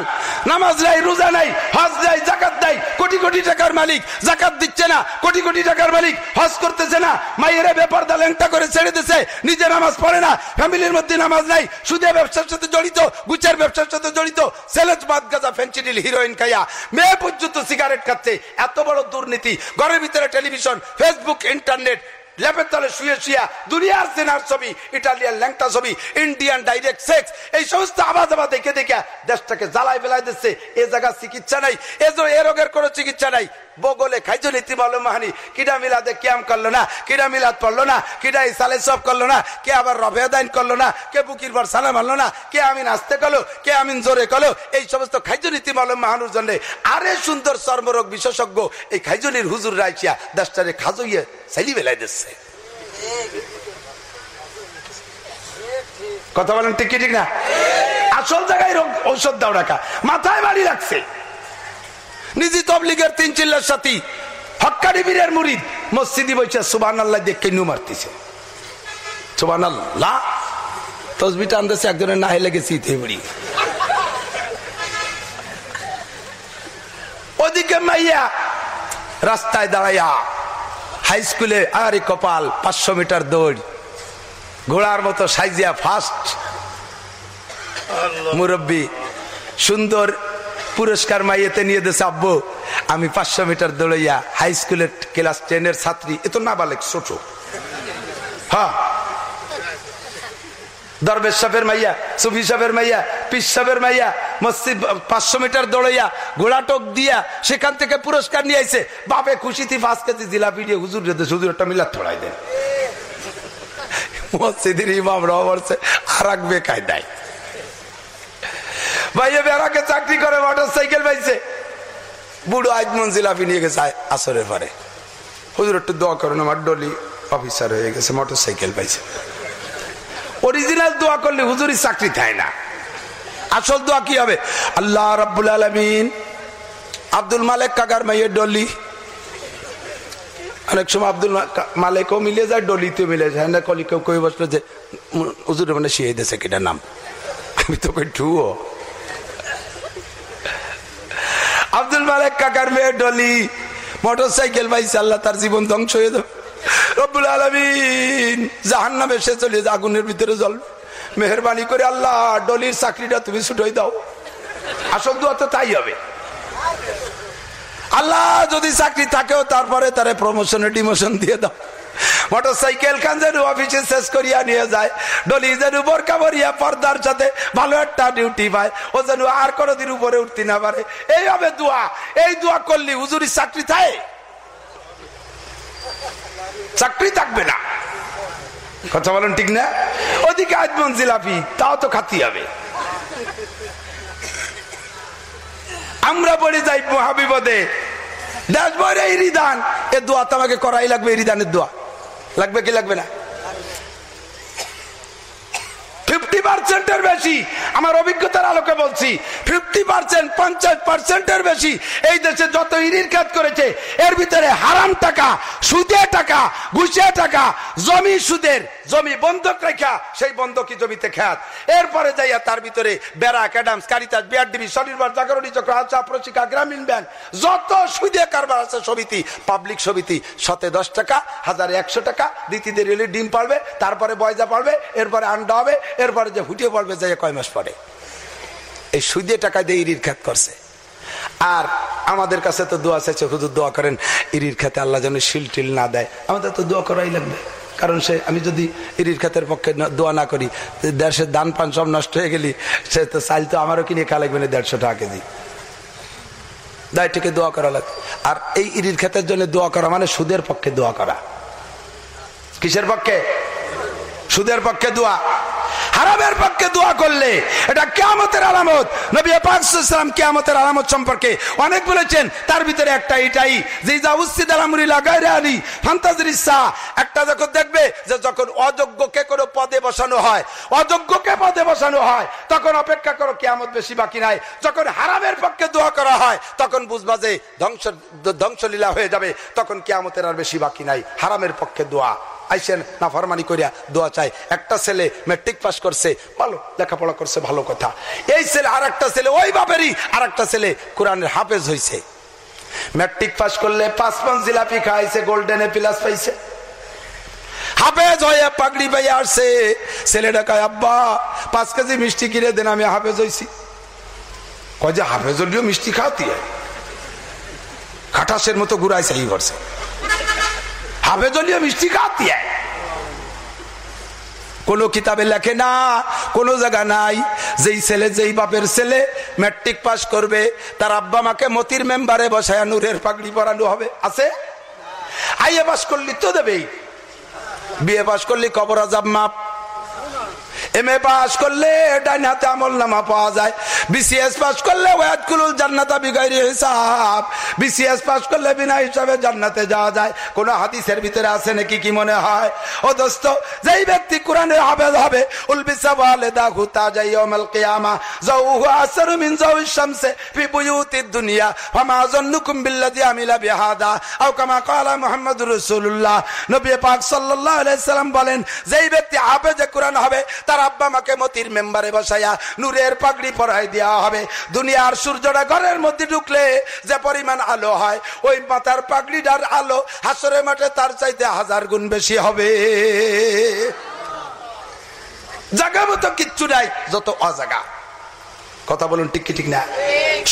নামাজ নাই, রোজা নাই, হজ নাই, জাকাত নাই, কোটি কোটি টাকার মালিক, জাকাত দিচ্ছে না, কোটি কোটি টাকার মালিক হজ করতেছে না মাইয়েরা ব্যাপার দা ল্যাংটা করে ছেড়ে দিছে, নিজে নামাজ পড়ে না, ফ্যামিলির মধ্যে নামাজ নাই সুদে ব্যবসার সাথে জড়িত গুচের ব্যবসার সাথে জড়িত, সেলেজ, বাদ, গাজা ফেন্সিডিল হিরোইন, খাইয়া, মেয়ে পর্যন্ত সিগারেট খাচ্ছে, এত বড় দুর্নীতি, ঘরের ভিতরে টেলিভিশন, ফেসবুক, ইন্টারনেট ল্যাপের তলে শুয়ে শুয়া দুনিয়ার সেনার ছবি, ইটালিয়ান ল্যাংটা ছবি, ইন্ডিয়ান ডাইরেক্ট সেক্স, এই সমস্ত আবাদ আবাদ দেখে দেখে দেশটাকে জ্বালায় বেলাই দিচ্ছে। এ জায়গার চিকিৎসা নাই, এ এ রোগের কোনো চিকিৎসা নাই। বগলে খাইছো নীতি বলো মাহানি, কিডা মিলাদে ক্যাম করল না, কিডা মিলাদ পড়ল না, কিডা ইসালে সব করল না, কে আবার রবেদাইন করল না, কে বুকির পর সালাম মারলো না, কে আমিন আসতে কলো কে আমিন জোরে কলো এই সমস্ত খাইজো নীতি মালম মাহানুর জন্য আরে সুন্দর চর্মরোগ বিশেষজ্ঞ এই খাইজনির হুজুর রাইছিয়া দেশটারে খাজইয়ে ছেলি বেলাই কথা বলেন, ঠিক ঠিক না? আসল জায়গায় ঔষধ দাও রাখা। মাথায় বাড়ি রাখছে নিজে তবলিগের তিন চিল্লার সাথী হক্কারি বীরের মুরিদ, মসজিদি বইছে সুবান আল্লাহ দেখে নু মারতেছে। সুবান আল্লাহ তসবিটা আনতেছে, একজনের না হেলে গেছি বুড়ি ওদিকে মাইয়া রাস্তায় দাঁড়াইয়া হাই স্কুলে আরে কপাল পাঁচশো মিটার দৌড়। ঘোড়ার মতো সাইজিয়া ফার্স্ট মুরব্বী সুন্দর পুরস্কার মাইয়েতে নিয়ে দেশে আব্বু আমি পাঁচশো মিটার দৌড়াইয়া হাই স্কুলের ক্লাস টেনের ছাত্রী এ তো না বালেক ছোট। হ্যাঁ। দরবেশ সাহেবের মাইয়া, সুফি সাহেবের মাইয়া, পিস সাহেবের মাইয়া, মসজিদ পাঁচশো মিটার দৌড়াইয়া ঘোড়া টোক দিয়া সেখান থেকে পুরস্কার নিয়ে আইছে। বাপে খুশিতে পাঁচ কেজি জিলাপি দিয়ে, হুজুর যেতে হুজুর একটা মিলার ছড়াই দেন। মসজিদের ইমাম রহমরছে আর এক বেকায় দেয় ভাইয়া বেড়াকে চাকরি করে, মোটর সাইকেল পাইছে। বুড়ো আজমন জিলাপি নিয়ে গেছে আসরের পরে। হুজুর, একটু দোয়া করুন, আমার ডলি অফিসার হয়ে গেছে, মোটর সাইকেল পাইছে। অরিজিনাল দোয়া করলে হুজুরি চাকরি থাকে না। আসল দোয়া কি হবে? আল্লাহ রব্বুল আলমিন আব্দুল মালেক কাকার মাইয়ের ডলি। অনেক সময় আব্দুল মালেকও মিলে যায় ডলিতে মিলে যায়। না কলি কেউ কই বসল যে হুজুর মানে শিয়ে দিয়েছে কিটার নাম? আমি তো কই ঠুও। আব্দুল মালেক কাকার মেয়ে ডলি মোটর সাইকেল পাইছে আল্লাহ তার জীবন ধ্বংস হয়ে যাবে। রব্বুল আলমিন জাহান নামে সে চলে আগুনের ভিতরে জল মেহরবানি করে আল্লাহ, ডলির চাকরিটা তুমি ছুটোই দাও। আসল দোয়া তো তাই হবে। আল্লাহ, যদি চাকরি থাকেও তারপরে তারে প্রমোশনে ডিমোশন দিয়ে দাও। মোটর সাইকেল খান যেন অফিসে শেষ করিয়া নিয়ে যায় ডলি পর্দার ভালো একটা ডিউটি পায়, ও যেন এই দোয়া করলি চাকরি থাকে? চাকরি থাকবে না। কথা বলেন ঠিক না? ওদিকে আজমন জিলাপি, তাও তো খাতি হবে। আমরা বলে যাই মহাবিপদে। দেশ বরে এই রিদান এ দোয়া তোমাকে করাই লাগবে, এই রিদানের দোয়া। লাগবে কি লাগবে না ফিফটি পার্সেন্টের বেশি। আমার অভিজ্ঞতার আলোকে বলছি ফিফটি পার্সেন্ট পঞ্চাশ পার্সেন্টের বেশি। এই দেশে যত ইরির কাজ করেছে, এর ভিতরে হারাম টাকা, সুদে টাকা, ঘুষে টাকা, জমি সুদের, জমি বন্ধক রেখা, সেই বন্ধকি জমিতে খ্যাত। এরপরে যাইয়া তার ভিতরে ব্যারাক অ্যাডামস কারিতাস বিআরডিবি স্বনির্ভর, জাগরণী চক্র আশা প্রশিকা গ্রামীণ ব্যাংক, যত সুদে কারবার আছে, সমিতি, পাবলিক সমিতি শতে দশ টাকা, হাজারে একশো টাকা দ্বিতীয় রেলে ডিম পারবে তারপরে বয়জা পারবে এরপরে আন্ডা হবে, এরপরে যে ফুটিয়ে পড়বে যাই কয় মাস পরে। এই সুদে টাকা দিয়ে ইরির খ্যাত করছে। আর আমাদের কাছে তো দোয়া চাইছে হুজুর দোয়া করেন, ইরির খেতে আল্লাহ যেন শিল টিল না দেয়। আমাদের তো দোয়া করাই লাগবে। কারণ সে, আমি যদি ইরির খাতের পক্ষে দোয়া না করি দেশের দান পান সব নষ্ট হয়ে গেলি, সে তো চাইল তো আমারও কিনে খা লাগবে না দেড়শো টাকা কেজি। দায়টিকে দোয়া করা লাগবে। আর এই ইরির খাতের জন্য দোয়া করা মানে সুদের পক্ষে দোয়া করা। কিসের পক্ষে? সুদের পক্ষে দোয়া। হারামের পক্ষে দোয়া করলে এটা কেমতের আলামত। নবী পাকসালাম কেমতের আলামত সম্পর্কে অনেক বলেছেন। তার ভিতরে একটা এটাই যে যা লাগাই আনি ফান্তাজির একটা যখন দেখবে যে, যখন অযোগ্যকে কোনো পদে বসানো হয়, অযোগ্যকে পদে বসানো হয়, তখন অপেক্ষা করো কেমত বেশি বাকি নাই। যখন হারামের পক্ষে দোয়া করা হয়, তখন বুঝবা যে, ধ্বংস, ধ্বংসলীলা হয়ে যাবে, তখন কেমতের আর বেশি বাকি নাই। হারামের পক্ষে দোয়া। আইসেন না ফরমানি করিয়া দোয়া চাই একটা ছেলে মেট্রিক পাস করছে, ভালো, লেখাপড়া করছে, ভালো কথা। এই ছেলে আর ছেলে, ওই বাপেরই আর ছেলে কোরআনের হাফেজ হয়েছে ম্যাট্রিক পাস করলে পাঁচ পাঁচ জিলাপি খাইছে গোল্ডেনে প্লাস পাইছে। হাফেজ হয়ে পাগড়ি পাইয়া আসছে। ছেলেটা কয়, আব্বা, পাঁচ কেজি মিষ্টি কিনে দেন, আমি হাফেজ হয়েছি কয় যে হাফেজ মিষ্টি খাওয়াতি? খাটাসের মতো ঘুরাইছে এই করছে। হাফেজলীয় মিষ্টি কাতিয়া কোন কিতাবে লেখে না, কোন জায়গা নাই। যেই ছেলে, যেই বাপের ছেলে ম্যাট্রিক পাস করবে, তার আব্বা মাকে মতির মেম্বারে বসায় নূরের পাগড়ি পরানো হবে। আছে? আইএ পাস করলি তো দেবেই। বিয়ে পাস করলি, কবর মাপ। এম এ পাস করলে ডাইন হাতে আমল নামা পাওয়া যায়। বিসিএস পাস করলে ওয়াদকুলুল জান্নাতা বিগাইরি হিসাব। বিসিএস পাস করলে বিনা হিসাবে জান্নাতে যাওয়া যায়। কোন হাদিসের ভিতরে আছে নাকি কি মনে হয়? ও দোস্ত, যেই ব্যক্তি কোরআনের হাফেজ হবে উলবিসা ইয়াউমাল কিয়ামা। মিন শামসে ফি বুয়ুতিদ দুনিয়া। ফামা আমিলা বিহাদা। আও কামা ক্বালা মুহাম্মাদুর রাসূলুল্লাহ। নবী পাক সাল্লাল্লাহু আলাইহি বলেন, যেই ব্যক্তি হাফেজে কোরআন হবে, তার আব্বা মাকে মতির মেম্বারে বসাইয়া নূরের পাগড়ি পরাই দেওয়া হবে। দুনিয়ার সূর্যটা ঘরের মধ্যে ঢুকলে যে পরিমাণ আলো হয়, ওই মাথার পাগড়িটার আলো হাসরে মাঠে তার চাইতে হাজার গুণ বেশি হবে। জায়গা মতো কিচ্ছু নাই, যত অজাগা। কথা বলুন ঠিক কি ঠিক না?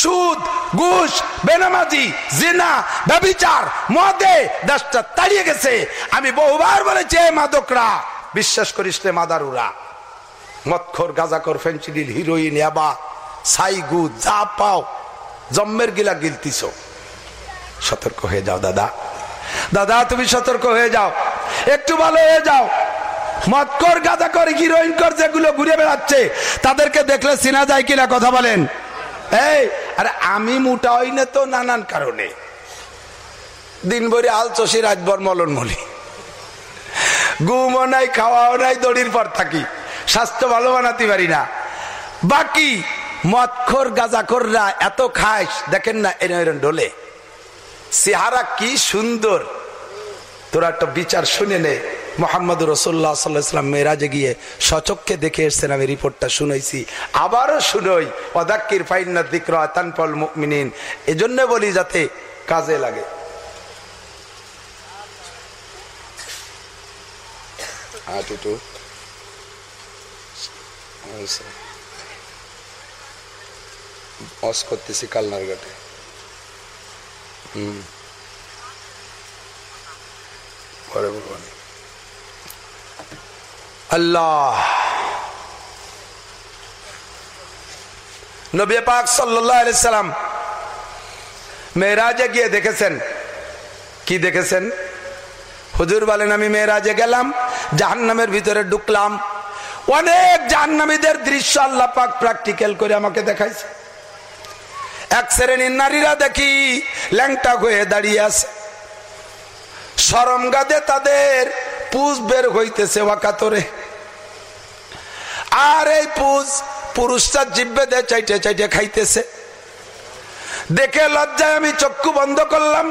সুদ, ঘুষ, বেনামাজি, জিনা, ব্যবিচার, মদে দেশটা তাড়িয়ে গেছে। আমি বহুবার বলেছি মাদকরা, বিশ্বাস করিস রে মাদারুরা। মৎখর গাজাকর ফেন্সিডিল হিরোইন ইয়াবা, সাইগু যা পাও, জম্মের গিলা গিলতিস সতর্ক হয়ে যাও দাদা। দাদা, তুমি সতর্ক হয়ে যাও। একটু ভালো হয়ে যাও। মৎকর গাঁদা কর হিরোইন কর যেগুলো ঘুরে বেড়াচ্ছে, তাদেরকে দেখলে চিনা যায় কিনা কথা বলেন। এই, আরে আমি মোটা হই না তো নানান কারণে। দিন ভরে আল চষি রাজবর মলন মলি ঘুমও নাই, খাওয়াও নাই, দড়ির পর থাকি। স্বাস্থ্য ভালো বানাতে পারি না। বাকি মৎখর গাজাখররা এত খাস, দেখেন না, এরম ডোলে চেহারা কি সুন্দর। তোরা একটা বিচার শুনে নে। মোহাম্মদ রসোল্লা সাল্লাহাম মেয়েরাজে গিয়ে সচক্ষে দেখে এসছেন, আমি রিপোর্টটা শুনেছি আবারও শুনই। অদাক্কির ফাইন্না দিক্র আতানপল মুকমিনিন এজন্য বলি যাতে কাজে লাগে। আটুটু অস করতেছি কালনার ঘাটে। নবী পাক সাল্লাম মেয়েরাজে গিয়ে দেখেছেন। কি দেখেছেন? হুজুর বলেন, আমি মেয়েরাজে গেলাম, জাহান্নামের ভিতরে ঢুকলাম। অনেক জাহান্নামীদের দৃশ্য আল্লাহ পাক প্র্যাকটিক্যাল করে আমাকে দেখাইছে। এক শ্রেণির নারীরা দেখি ল্যাংটা হয়ে দাঁড়িয়ে আছে। সরম গাদে তাদের পুষ বের হইতেছে ওয়াকাতরে। আর এই পুষ পুরুষটা জিব্বে দে চাইটে চাইটে খাইতেছে। দেখে লজ্জায় আমি চক্ষু বন্ধ করলাম।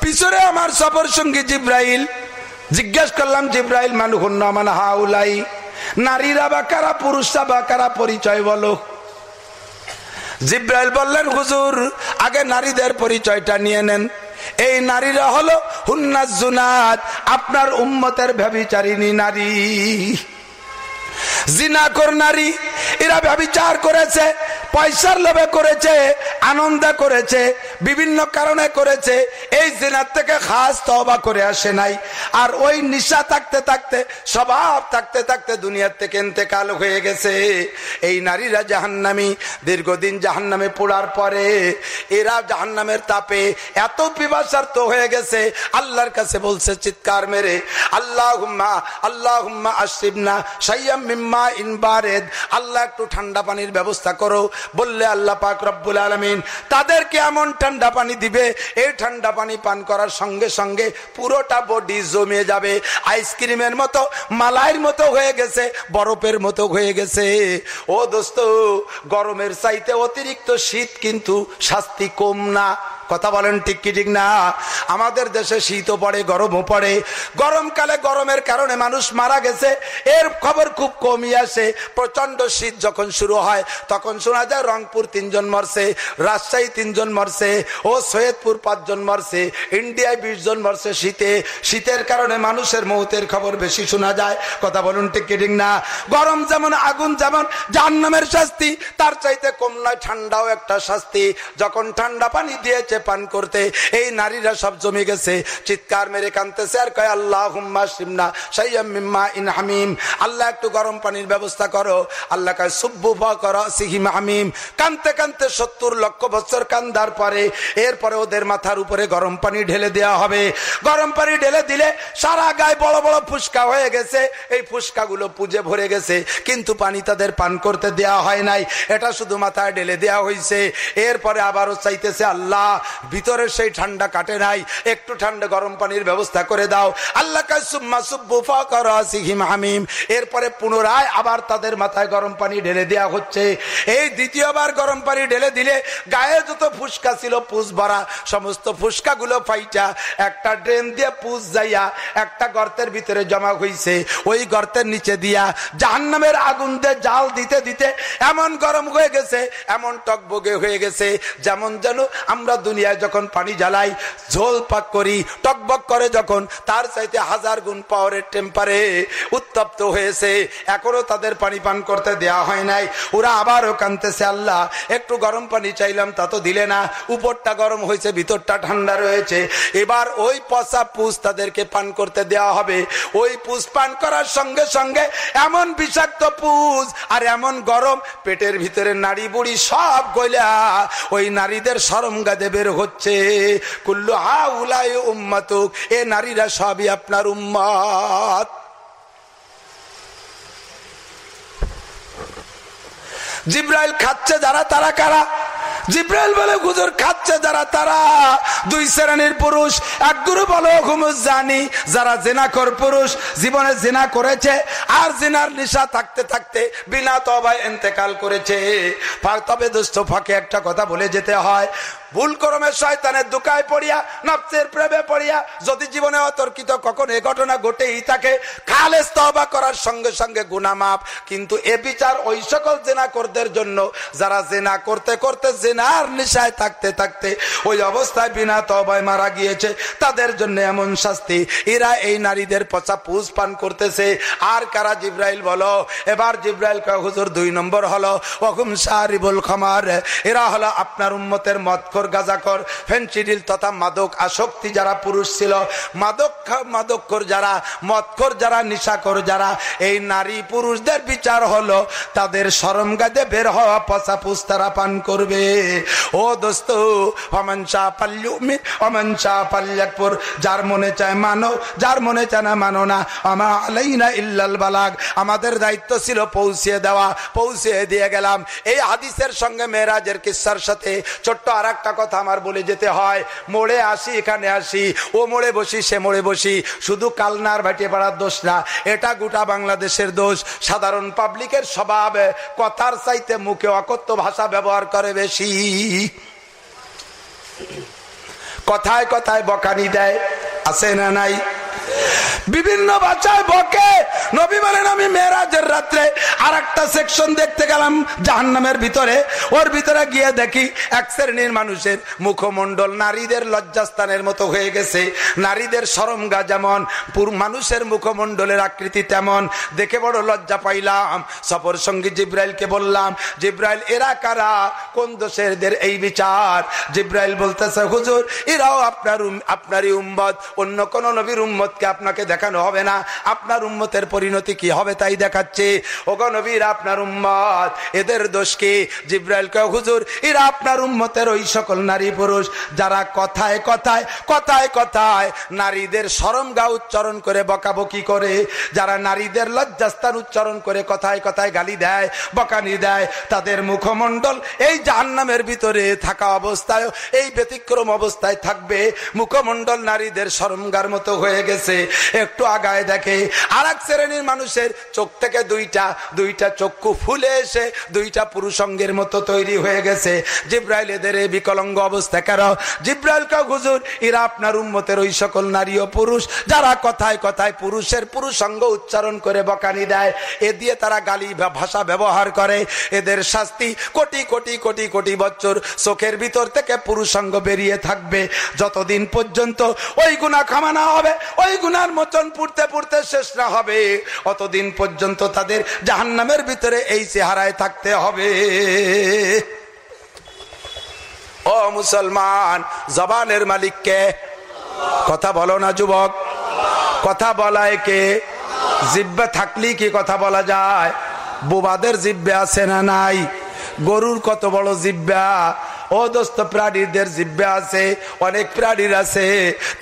পিছনে আমার সফর সঙ্গী জিব্রাইল, জিজ্ঞেস করলাম, জিব্রাইল মানুষ মানে হাউলাই? নারীরা বা কারা, পুরুষরা বা কারা পরিচয় বলো। জিব্রাইল বললেন, হুজুর, আগে নারীদের পরিচয়টা নিয়ে নেন। এই নারীরা হলো জুনাদ, আপনার উম্মতের ভ্যাবিচারিনী নারী। জিনাকর নারী, এরা ব্যবচার করেছে, পয়সার লোভে করেছে, আনন্দ করেছে, বিভিন্ন কারণে করেছে এই জেনার থেকে খাস তবা করে আসে নাই। আর ওই নিশা থাকতে থাকতে, স্বভাব থাকতে থাকতে দুনিয়ার থেকে এতেকাল হয়ে গেছে। এই নারীরা জাহান্নামি, দীর্ঘদিন জাহান্নামে পোড়ার পরে এরা জাহান্নামের তাপে এত পিবাসার্থ হয়ে গেছে, আল্লাহর কাছে বলছে চিৎকার মেরে আল্লাহ হুম্মা আল্লাহ হুম্মা আসিবনা সাইয়াম মিম্মা ইনবারেদ আল্লাহ একটু ঠান্ডা পানির ব্যবস্থা করো। বললে আল্লাহ পাক রব্বুল আলমিন তাদেরকে এমন ঠান্ডা পানি দিবে, এই ঠান্ডা পানি পান করার সঙ্গে সঙ্গে পুরোটা বডি জমে যাবে। আইসক্রিমের মতো, মালাইয়ের মতো হয়ে গেছে, বরফের মতো হয়ে গেছে। ও দোস্ত, গরমের চাইতে অতিরিক্ত শীত কিন্তু শাস্তি কম না। কথা বলেন ঠিক কি, ঠিক না? আমাদের দেশে শীতও পড়ে, গরমও পড়ে। গরমকালে গরমের কারণে মানুষ মারা গেছে। এর খবর খুব কমই আসে। প্রচণ্ড শীত যখন শুরু হয়, তখন শোনা যায় রংপুর তিনজন মরছে, রাজশাহী তিনজন মরছে, ও সৈয়দপুর পাঁচজন মরছে, ইন্ডিয়ায় বিশ জন মরছে শীতে। শীতের কারণে মানুষের মৌতের খবর বেশি শোনা যায়। কথা বলুন ঠিক কি, ঠিক না? গরম যেমন, আগুন যেমন, জাহান্নামের শাস্তি, তার চাইতে কম নয়, ঠান্ডাও একটা শাস্তি। যখন ঠান্ডা পানি দিয়েছে পান করতে। এই নারীরা সব জমে গেছে। চিৎকার মেরে কানতেছে আর কয় আল্লাহ হুম্মা সিমনা সাইয়াম্মা ইন হামিম। আল্লাহ, একটু গরম পানির ব্যবস্থা করো। আল্লাহ কয়, সুব্বু করো সিহিম হামিম। কানতে কানতে সত্তর লক্ষ বছর কান্দার পরে, এরপরে ওদের মাথার উপরে গরম পানি ঢেলে দেওয়া হবে। গরম পানি ঢেলে দিলে সারা গায়ে বড় বড় ফুসকা হয়ে গেছে। এই ফুসকা গুলো পুজে ভরে গেছে। কিন্তু পানি তাদের পান করতে দেয়া হয় নাই। এটা শুধু মাথায় ঢেলে দেওয়া হয়েছে এরপরে আবারও চাইতেছে আল্লাহ ভিতরে সেই ঠান্ডা কাটে নাই। একটু ঠান্ডা গরম পানির ব্যবস্থা করে দাও। আল্লাহ হামিম। এরপরে পুনরায় আবার তাদের মাথায় গরম পানি ঢেলে দেওয়া হচ্ছে। এই দ্বিতীয়বার গরম পানি ঢেলে দিলে গায়ে যত ফুসকা ছিল পুষ ভরা সমস্ত ফুসকা গুলো ফাইটা। একটা ড্রেন দিয়ে পুষ যাইয়া একটা গর্তের ভিতরে জমা হয়েছে ওই গর্তের নিচে দিয়া জাহান্নামের আগুন দিয়ে জাল দিতে দিতে এমন গরম হয়ে গেছে, এমন টকবগে হয়ে গেছে, যেমন যেন আমরা দুনিয়া দুনিয়ায় যখন পানি জ্বালাই, ঝোল পাক করি, টকবক করে যখন, তার চাইতে হাজার গুণ পাওয়ারের টেম্পারে উত্তপ্ত হয়েছে। এখনও তাদের পানি পান করতে দেয়া হয় নাই। ওরা আবারও কানতেছে, আল্লাহ, একটু গরম পানি চাইলাম, তা তো দিলে না। উপরটা গরম হয়েছে, ভিতরটা ঠান্ডা রয়েছে। এবার ওই পচা পুষ তাদেরকে পান করতে দেওয়া হবে। ওই পুষ পান করার সঙ্গে সঙ্গে এমন বিষাক্ত পুষ আর এমন গরম, পেটের ভিতরে নারী বুড়ি সব গইলা। ওই নারীদের সরমগাদে বের হচ্ছে। কুল্লু হা উলাই উম্মাতুক, এ নারীরা সবই আপনার উম্মাত। জিব্রাইল খাচ্ছে যারা তারা কারা? জিব্রাইল বলে গুজুর খাচ্ছে যারা তারা? দুই শ্রেণির পুরুষ, এক গুরু বলো জানি। যারা জেনাকর পুরুষ, জীবনে জেনা করেছে, আর জেনার নিশা থাকতে থাকতে বিনা তবায় এতেকাল করেছে। তবে দোস্ত ফাঁকে একটা কথা বলে যেতে হয় ভুল করমে শয়তানের দুকায় পড়িয়া, নফসের প্রেমে পড়িয়া, যদি জীবনে অতর্কিত কখন এ ঘটনা ঘটেই থাকে, খালেস তবা করার সঙ্গে সঙ্গে গুনামাপ কিন্তু এ বিচার ওই সকল জেনাকরদের জন্য, যারা জেনা করতে করতে জেনার নিশায় থাকতে থাকতে ওই অবস্থায় বিনা তবায় মারা গিয়েছে, তাদের জন্য এমন শাস্তি। এরা এই নারীদের পচা পুষ পান করতেছে। আর কারা জিব্রাইল বলো? এবার জিব্রাইল হুজুর, দুই নম্বর হলো অহুম সারিবুল খামার। এরা হলো আপনার উম্মতের মত মদখর গাজাকর ফেন্সিডিল তথা মাদক আসক্তি যারা পুরুষ ছিল, মাদক মাদকর যারা মদখর যারা নিশাকর যারা, এই নারী পুরুষদের বিচার হলো, তাদের সরম গাদে বের হওয়া পচা পুষ তারা পান করবে। ও দোস্ত, অমন শাহ পাল্লুমি অমন শাহ পাল্লাকপুর, যার মনে চায় মানো, যার মনে চায় না মানো না, আমা আলাইনা ইল্লাল বালাগ, আমাদের দায়িত্ব ছিল পৌঁছিয়ে দেওয়া, পৌঁছিয়ে দিয়ে গেলাম। এই হাদিসের সঙ্গে মেয়েরাজের কিসার সাথে ছোট্ট আর একটা কথা আমার বলে যেতে হয় মোড়ে আসি, এখানে আসি, ও মোড়ে বসি, সে মোড়ে বসি, শুধু কালনার ভাটিয়ে পাড়ার দোষ না, এটা গোটা বাংলাদেশের দোষ। সাধারণ পাবলিকের স্বভাব, কথার চাইতে মুখে অকথ্য ভাষা ব্যবহার করে বেশি। কথায় কথায় বকানি দেয়, আছে না নাই? বিভিন্ন বাচ্চায় বকে। নবী বলেন, আমি মেয়েরাজের রাত্রে আর একটা সেকশন দেখতে গেলাম জাহান্নামের ভিতরে। ওর ভিতরে গিয়ে দেখি এক শ্রেণির মানুষের মুখমন্ডল নারীদের লজ্জাস্থানের মতো হয়ে গেছে। নারীদের সরমগা যেমন মানুষের মুখমন্ডলের আকৃতি তেমন। দেখে বড় লজ্জা পাইলাম। সফর সঙ্গী জিব্রাইলকে বললাম, জিব্রাইল, এরা কারা? কোন দোষের এই বিচার? জিব্রাইল বলতেছে, হুজুর, এরাও আপনার আপনারই উম্মত। অন্য কোন নবীর উম্মতকে আপনাকে দেখানো হবে না। আপনার উম্মতের পরিণতি কি হবে তাই দেখাচ্ছে। ওগো নবীর আপনার উম্মত, এদের দোষ কি? জিব্রাইল কে হুজুর, এরা আপনার উম্মতের ওই সকল নারী পুরুষ যারা কথায় কথায় কথায় কথায় নারীদের সরম গা উচ্চারণ করে বকাবকি করে, যারা নারীদের লজ্জাস্থান উচ্চারণ করে কথায় কথায় গালি দেয়, বকানি দেয়, তাদের মুখমণ্ডল এই জাহান্নামের ভিতরে থাকা অবস্থায়, এই ব্যতিক্রম অবস্থায় থাকবে। মুখমণ্ডল নারীদের সরমগার মতো হয়ে গেছে। একটু আগায় দেখে। আর এক শ্রেণির মানুষের চোখ থেকে দুইটা দুইটা চক্ষু ফুলে এসে দুইটা পুরুষঙ্গের মতো তৈরি হয়ে গেছে। জিব্রাইল এদের বিকলঙ্গ অবস্থা কেন? জিব্রাইল কা গুজুর এরা আপনার উন্মতের ওই সকল নারী ও পুরুষ, যারা কথায় কথায় পুরুষের পুরুষঙ্গ উচ্চারণ করে বকানি দেয়। এ দিয়ে তারা গালি ভাষা ব্যবহার করে। এদের শাস্তি কোটি কোটি কোটি কোটি বছর চোখের ভিতর থেকে পুরুষাঙ্গ বেরিয়ে থাকবে। যতদিন পর্যন্ত ওই গুণা খামানা হবে, ওই গুনার মতন পুড়তে পুড়তে শেষ না হবে। অতদিন পর্যন্ত তাদের জাহান্নামের ভিতরে এই চেহারায় থাকতে হবে। ও মুসলমান, জবানের মালিককে কথা বলো না যুবক। কথা বলায় কে? জিব্বে থাকলেই কি কথা বলা যায়? বোবাদের জিব্বে আছে না নাই? গরুর কত বড় জিব্বা? ও দোস্ত প্রাণীদের জিব্বে আছে, অনেক প্রাণীর আছে,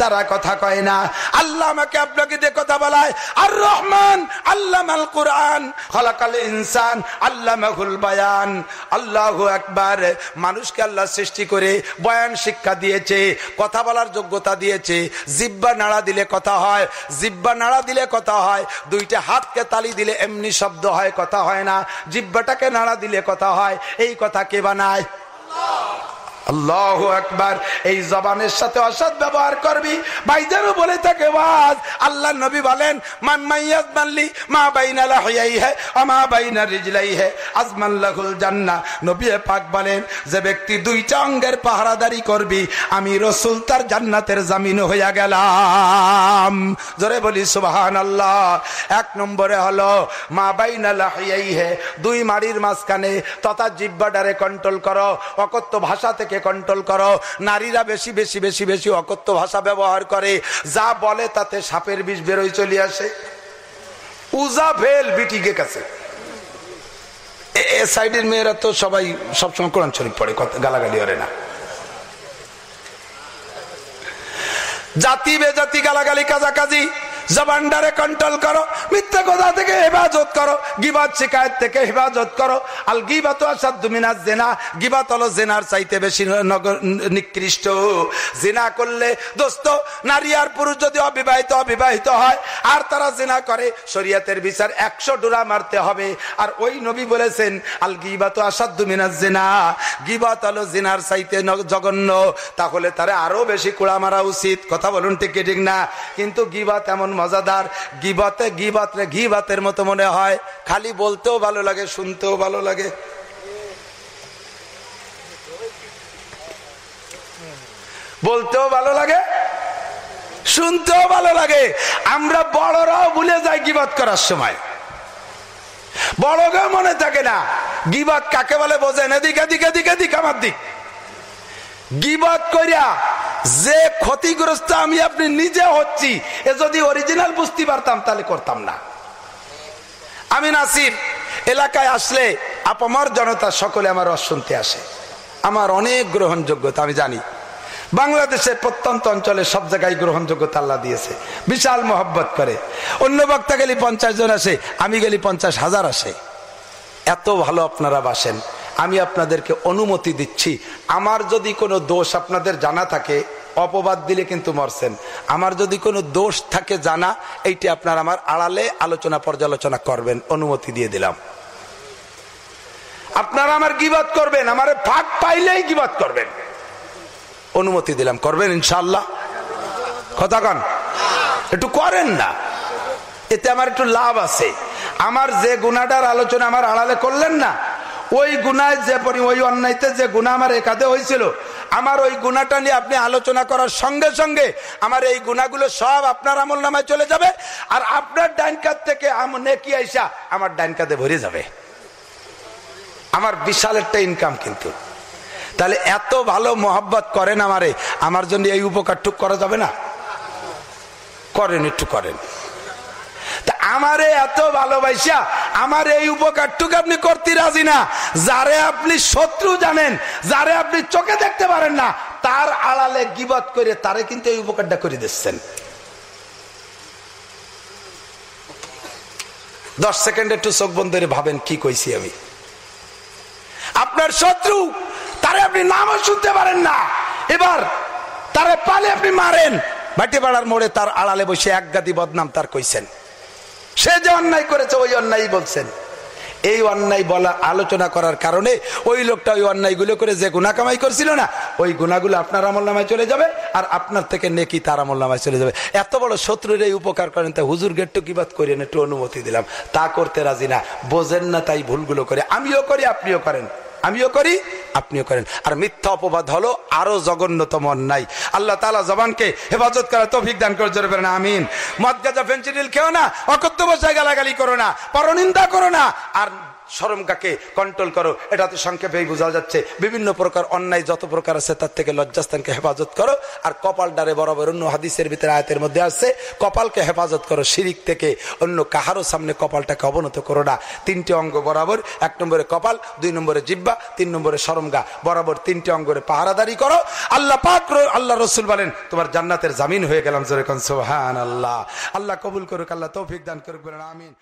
তারা কথা কয় না। আল্লাহ আমাকে আপনাকে দিয়ে কথা বলায় আর রহমান আল্লাহ আল কোরআন হলাকাল ইনসান আল্লাহ মাহুল বায়ান, আল্লাহ একবার মানুষকে আল্লাহ সৃষ্টি করে বয়ান শিক্ষা দিয়েছে, কথা বলার যোগ্যতা দিয়েছে। জিব্বা নাড়া দিলে কথা হয়, জিব্বা নাড়া দিলে কথা হয়, দুইটা হাতকে তালি দিলে এমনি শব্দ হয়, কথা হয় না। জিব্বাটাকে নাড়া দিলে কথা হয়, এই কথা কে বানায়? Oh. আল্লাহ একবার এই জবানের সাথে অসৎ ব্যবহার করবি। বলে থাকে আল্লাহ নবী বলেন, মান মানলি মা হে আমা বাইনা রিজলাই হে জান্নাহ নবী পাক বলেন, যে ব্যক্তি দুইটা অঙ্গের পাহারাদারি করবি, আমি রসুল তার জান্নাতের জামিন হইয়া গেলাম। জোরে বলি, সুবহানাল্লাহ। এক নম্বরে হলো, মা বাইনা লাহিয়াই হে দুই মাড়ির মাঝখানে তথা জিব্বাডারে কন্ট্রোল করো। অকত্য ভাষা থেকে কন্ট্রোল করো? নারীরা বেশি বেশি বেশি বেশি অকত্য ভাষা ব্যবহার করে। যা বলে তাতে সাপের বিষ বেরোয় চলে আসে। উজা ফেল বিটিকে কাছে। এ সাইডের মেয়েরা তো সবাই সবসময় কোরআন শরীফ পড়ে গালাগালি ওরে না। জাতি বেজাতি গালাগালি, কাজাকাজি। জবানডারে কন্ট্রোল করো। মিথ্যা কথা থেকে হেফাজত করো। গিবাত শিকায়ত থেকে হেফাজত করো। আল গিবাত দুমিনার জেনা। গিবাত হলো জেনার চাইতে বেশি নিকৃষ্ট। জেনা করলে দোস্ত, নারী আর পুরুষ যদি অবিবাহিত অবিবাহিত হয়, আর তারা জেনা করে, শরীয়তের বিচার একশো ডোরা মারতে হবে। আর ওই নবী বলেছেন, আল গিবাত দুমিনার জেনা। গিবাত হলো জেনার চাইতে জঘন্য। তাহলে তারা আরও বেশি কুড়া মারা উচিত। কথা বলুন ঠিক ঠিক না? কিন্তু গিবাত এমন মজাদার। গিবাতে গিবাত রে গিবাতের মতো মনে হয়। খালি বলতেও ভালো লাগে, শুনতেও ভালো লাগে। বলতেও ভালো লাগে, শুনতেও ভালো লাগে। আমরা বড়রাও ভুলে যাই গিবাত করার সময়। বড়কেও মনে থাকে না, গিবাত কাকে বলে বোঝেন? এদিক এদিক এদিক এদিক, আমার দিক। গিবাত করিয়া যে ক্ষতিগ্রস্ত আমি আপনি নিজে হচ্ছি, এ যদি অরিজিনাল বুঝতে পারতাম, তাহলে করতাম না। আমি নাসির, এলাকায় আসলে আপামর জনতা সকলে আমার শুনতে আসে। আমার অনেক গ্রহণযোগ্যতা, আমি জানি। বাংলাদেশের প্রত্যন্ত অঞ্চলে সব জায়গায় গ্রহণযোগ্যতা আল্লাহ দিয়েছে। বিশাল মোহব্বত করে। অন্য বক্তা গেলি পঞ্চাশ জন আসে, আমি গেলি পঞ্চাশ হাজার আসে। এত ভালো আপনারা বাসেন। আমি আপনাদেরকে অনুমতি দিচ্ছি। আমার যদি কোনো দোষ আপনাদের জানা থাকে, অপবাদ দিলে কিন্তু মরছেন। আমার যদি কোনো দোষ থাকে জানা, এইটি আপনার আমার আড়ালে আলোচনা পর্যালোচনা করবেন। অনুমতি দিয়ে দিলাম। আপনারা আমার গিবাদ করবেন, আমার ফাঁক পাইলেই গিবাদ করবেন। অনুমতি দিলাম। করবেন ইনশাল্লাহ কথা কন। একটু করেন না। এতে আমার একটু লাভ আছে। আমার যে গুণাটার আলোচনা আমার আড়ালে করলেন না ওই গুনায় যে পরি ওই অন্যায়তে যে গুণা আমার একাদে হয়েছিল, আমার ওই গুণাটা নিয়ে আপনি আলোচনা করার সঙ্গে সঙ্গে আমার এই গুণাগুলো সব আপনার আমল নামায় চলে যাবে, আর আপনার ডাইন কাত থেকে নেকি আইসা আমার ডাইন কাতে ভরে যাবে। আমার বিশাল একটা ইনকাম কিন্তু। তাহলে এত ভালো মোহাব্বত করেন আমারে, আমার জন্য এই উপকারটুক করা যাবে না? করেন, একটু করেন। আমারে এত ভালোবাসা, আমার এই উপকারটুকু আপনি করতে রাজি না। যারে আপনি শত্রু জানেন, যারে আপনি চোখে দেখতে পারেন না, তার আড়ালে গিবত করে তারে কিন্তু এই উপকারটা করে দিচ্ছেন। দশ সেকেন্ড একটু চোখ বন্ধ ভাবেন, কি কইছি আমি? আপনার শত্রু, তারে আপনি নামও শুনতে পারেন না। এবার তারে পালে আপনি মারেন। বাটি পাড়ার মোড়ে তার আড়ালে বসে এক গাদি বদনাম তার কইছেন। সে যে অন্যায় করেছে, ওই অন্যায় বলছেন। এই অন্যায় বলা, আলোচনা করার কারণে ওই লোকটা ওই অন্যায়গুলো করে যে গুণা কামাই করছিল না, ওই গুণাগুলো আপনার আমল নামায় চলে যাবে আর আপনার থেকে নেকি তার আমল নামায় চলে যাবে। এত বড় শত্রুর এই উপকার করেন তাই হুজুর গেট্টু কিবাদ করেন একটু অনুমতি দিলাম। তা করতে রাজি না, বোঝেন না তাই ভুলগুলো করে। আমিও করি, আপনিও করেন। আমিও করি, আপনিও করেন। আর মিথ্যা অপবাদ হলো আরও জঘন্যতম অন্যায়। আল্লাহ তালা জবানকে হেফাজত করার তৌফিক দান করে জোরে না আমিন। মদ, গাজা, ফেন্সিডিল খেও না অকত্য বসায় গালাগালি করো না, পরনিন্দা করো না, আর সরমকাকে কন্ট্রোল করো। এটাতে সংক্ষেপেই বোঝা যাচ্ছে। বিভিন্ন প্রকার অন্যায় যত প্রকার আছে, তার থেকে লজ্জাস্থানকে হেফাজত করো। আর কপাল ডারে বরাবর অন্য হাদিসের ভিতরে আয়তের মধ্যে আছে কপালকে হেফাজত করো, শিরিক থেকে অন্য কাহারও সামনে কপালটাকে অবনত করো না। তিনটি অঙ্গ বরাবর, এক নম্বরে কপাল, দুই নম্বরে জিব্বা তিন নম্বরে সরমগা। বরাবর তিনটি অঙ্গরে পাহারাদারি করো। আল্লাহ পাক আল্লাহ রসুল বলেন, তোমার জান্নাতের জামিন হয়ে গেলাম যেরকম সোহান আল্লাহ আল্লাহ কবুল করুক, আল্লাহ তৌফিক দান করুক, বলেন, আমিন।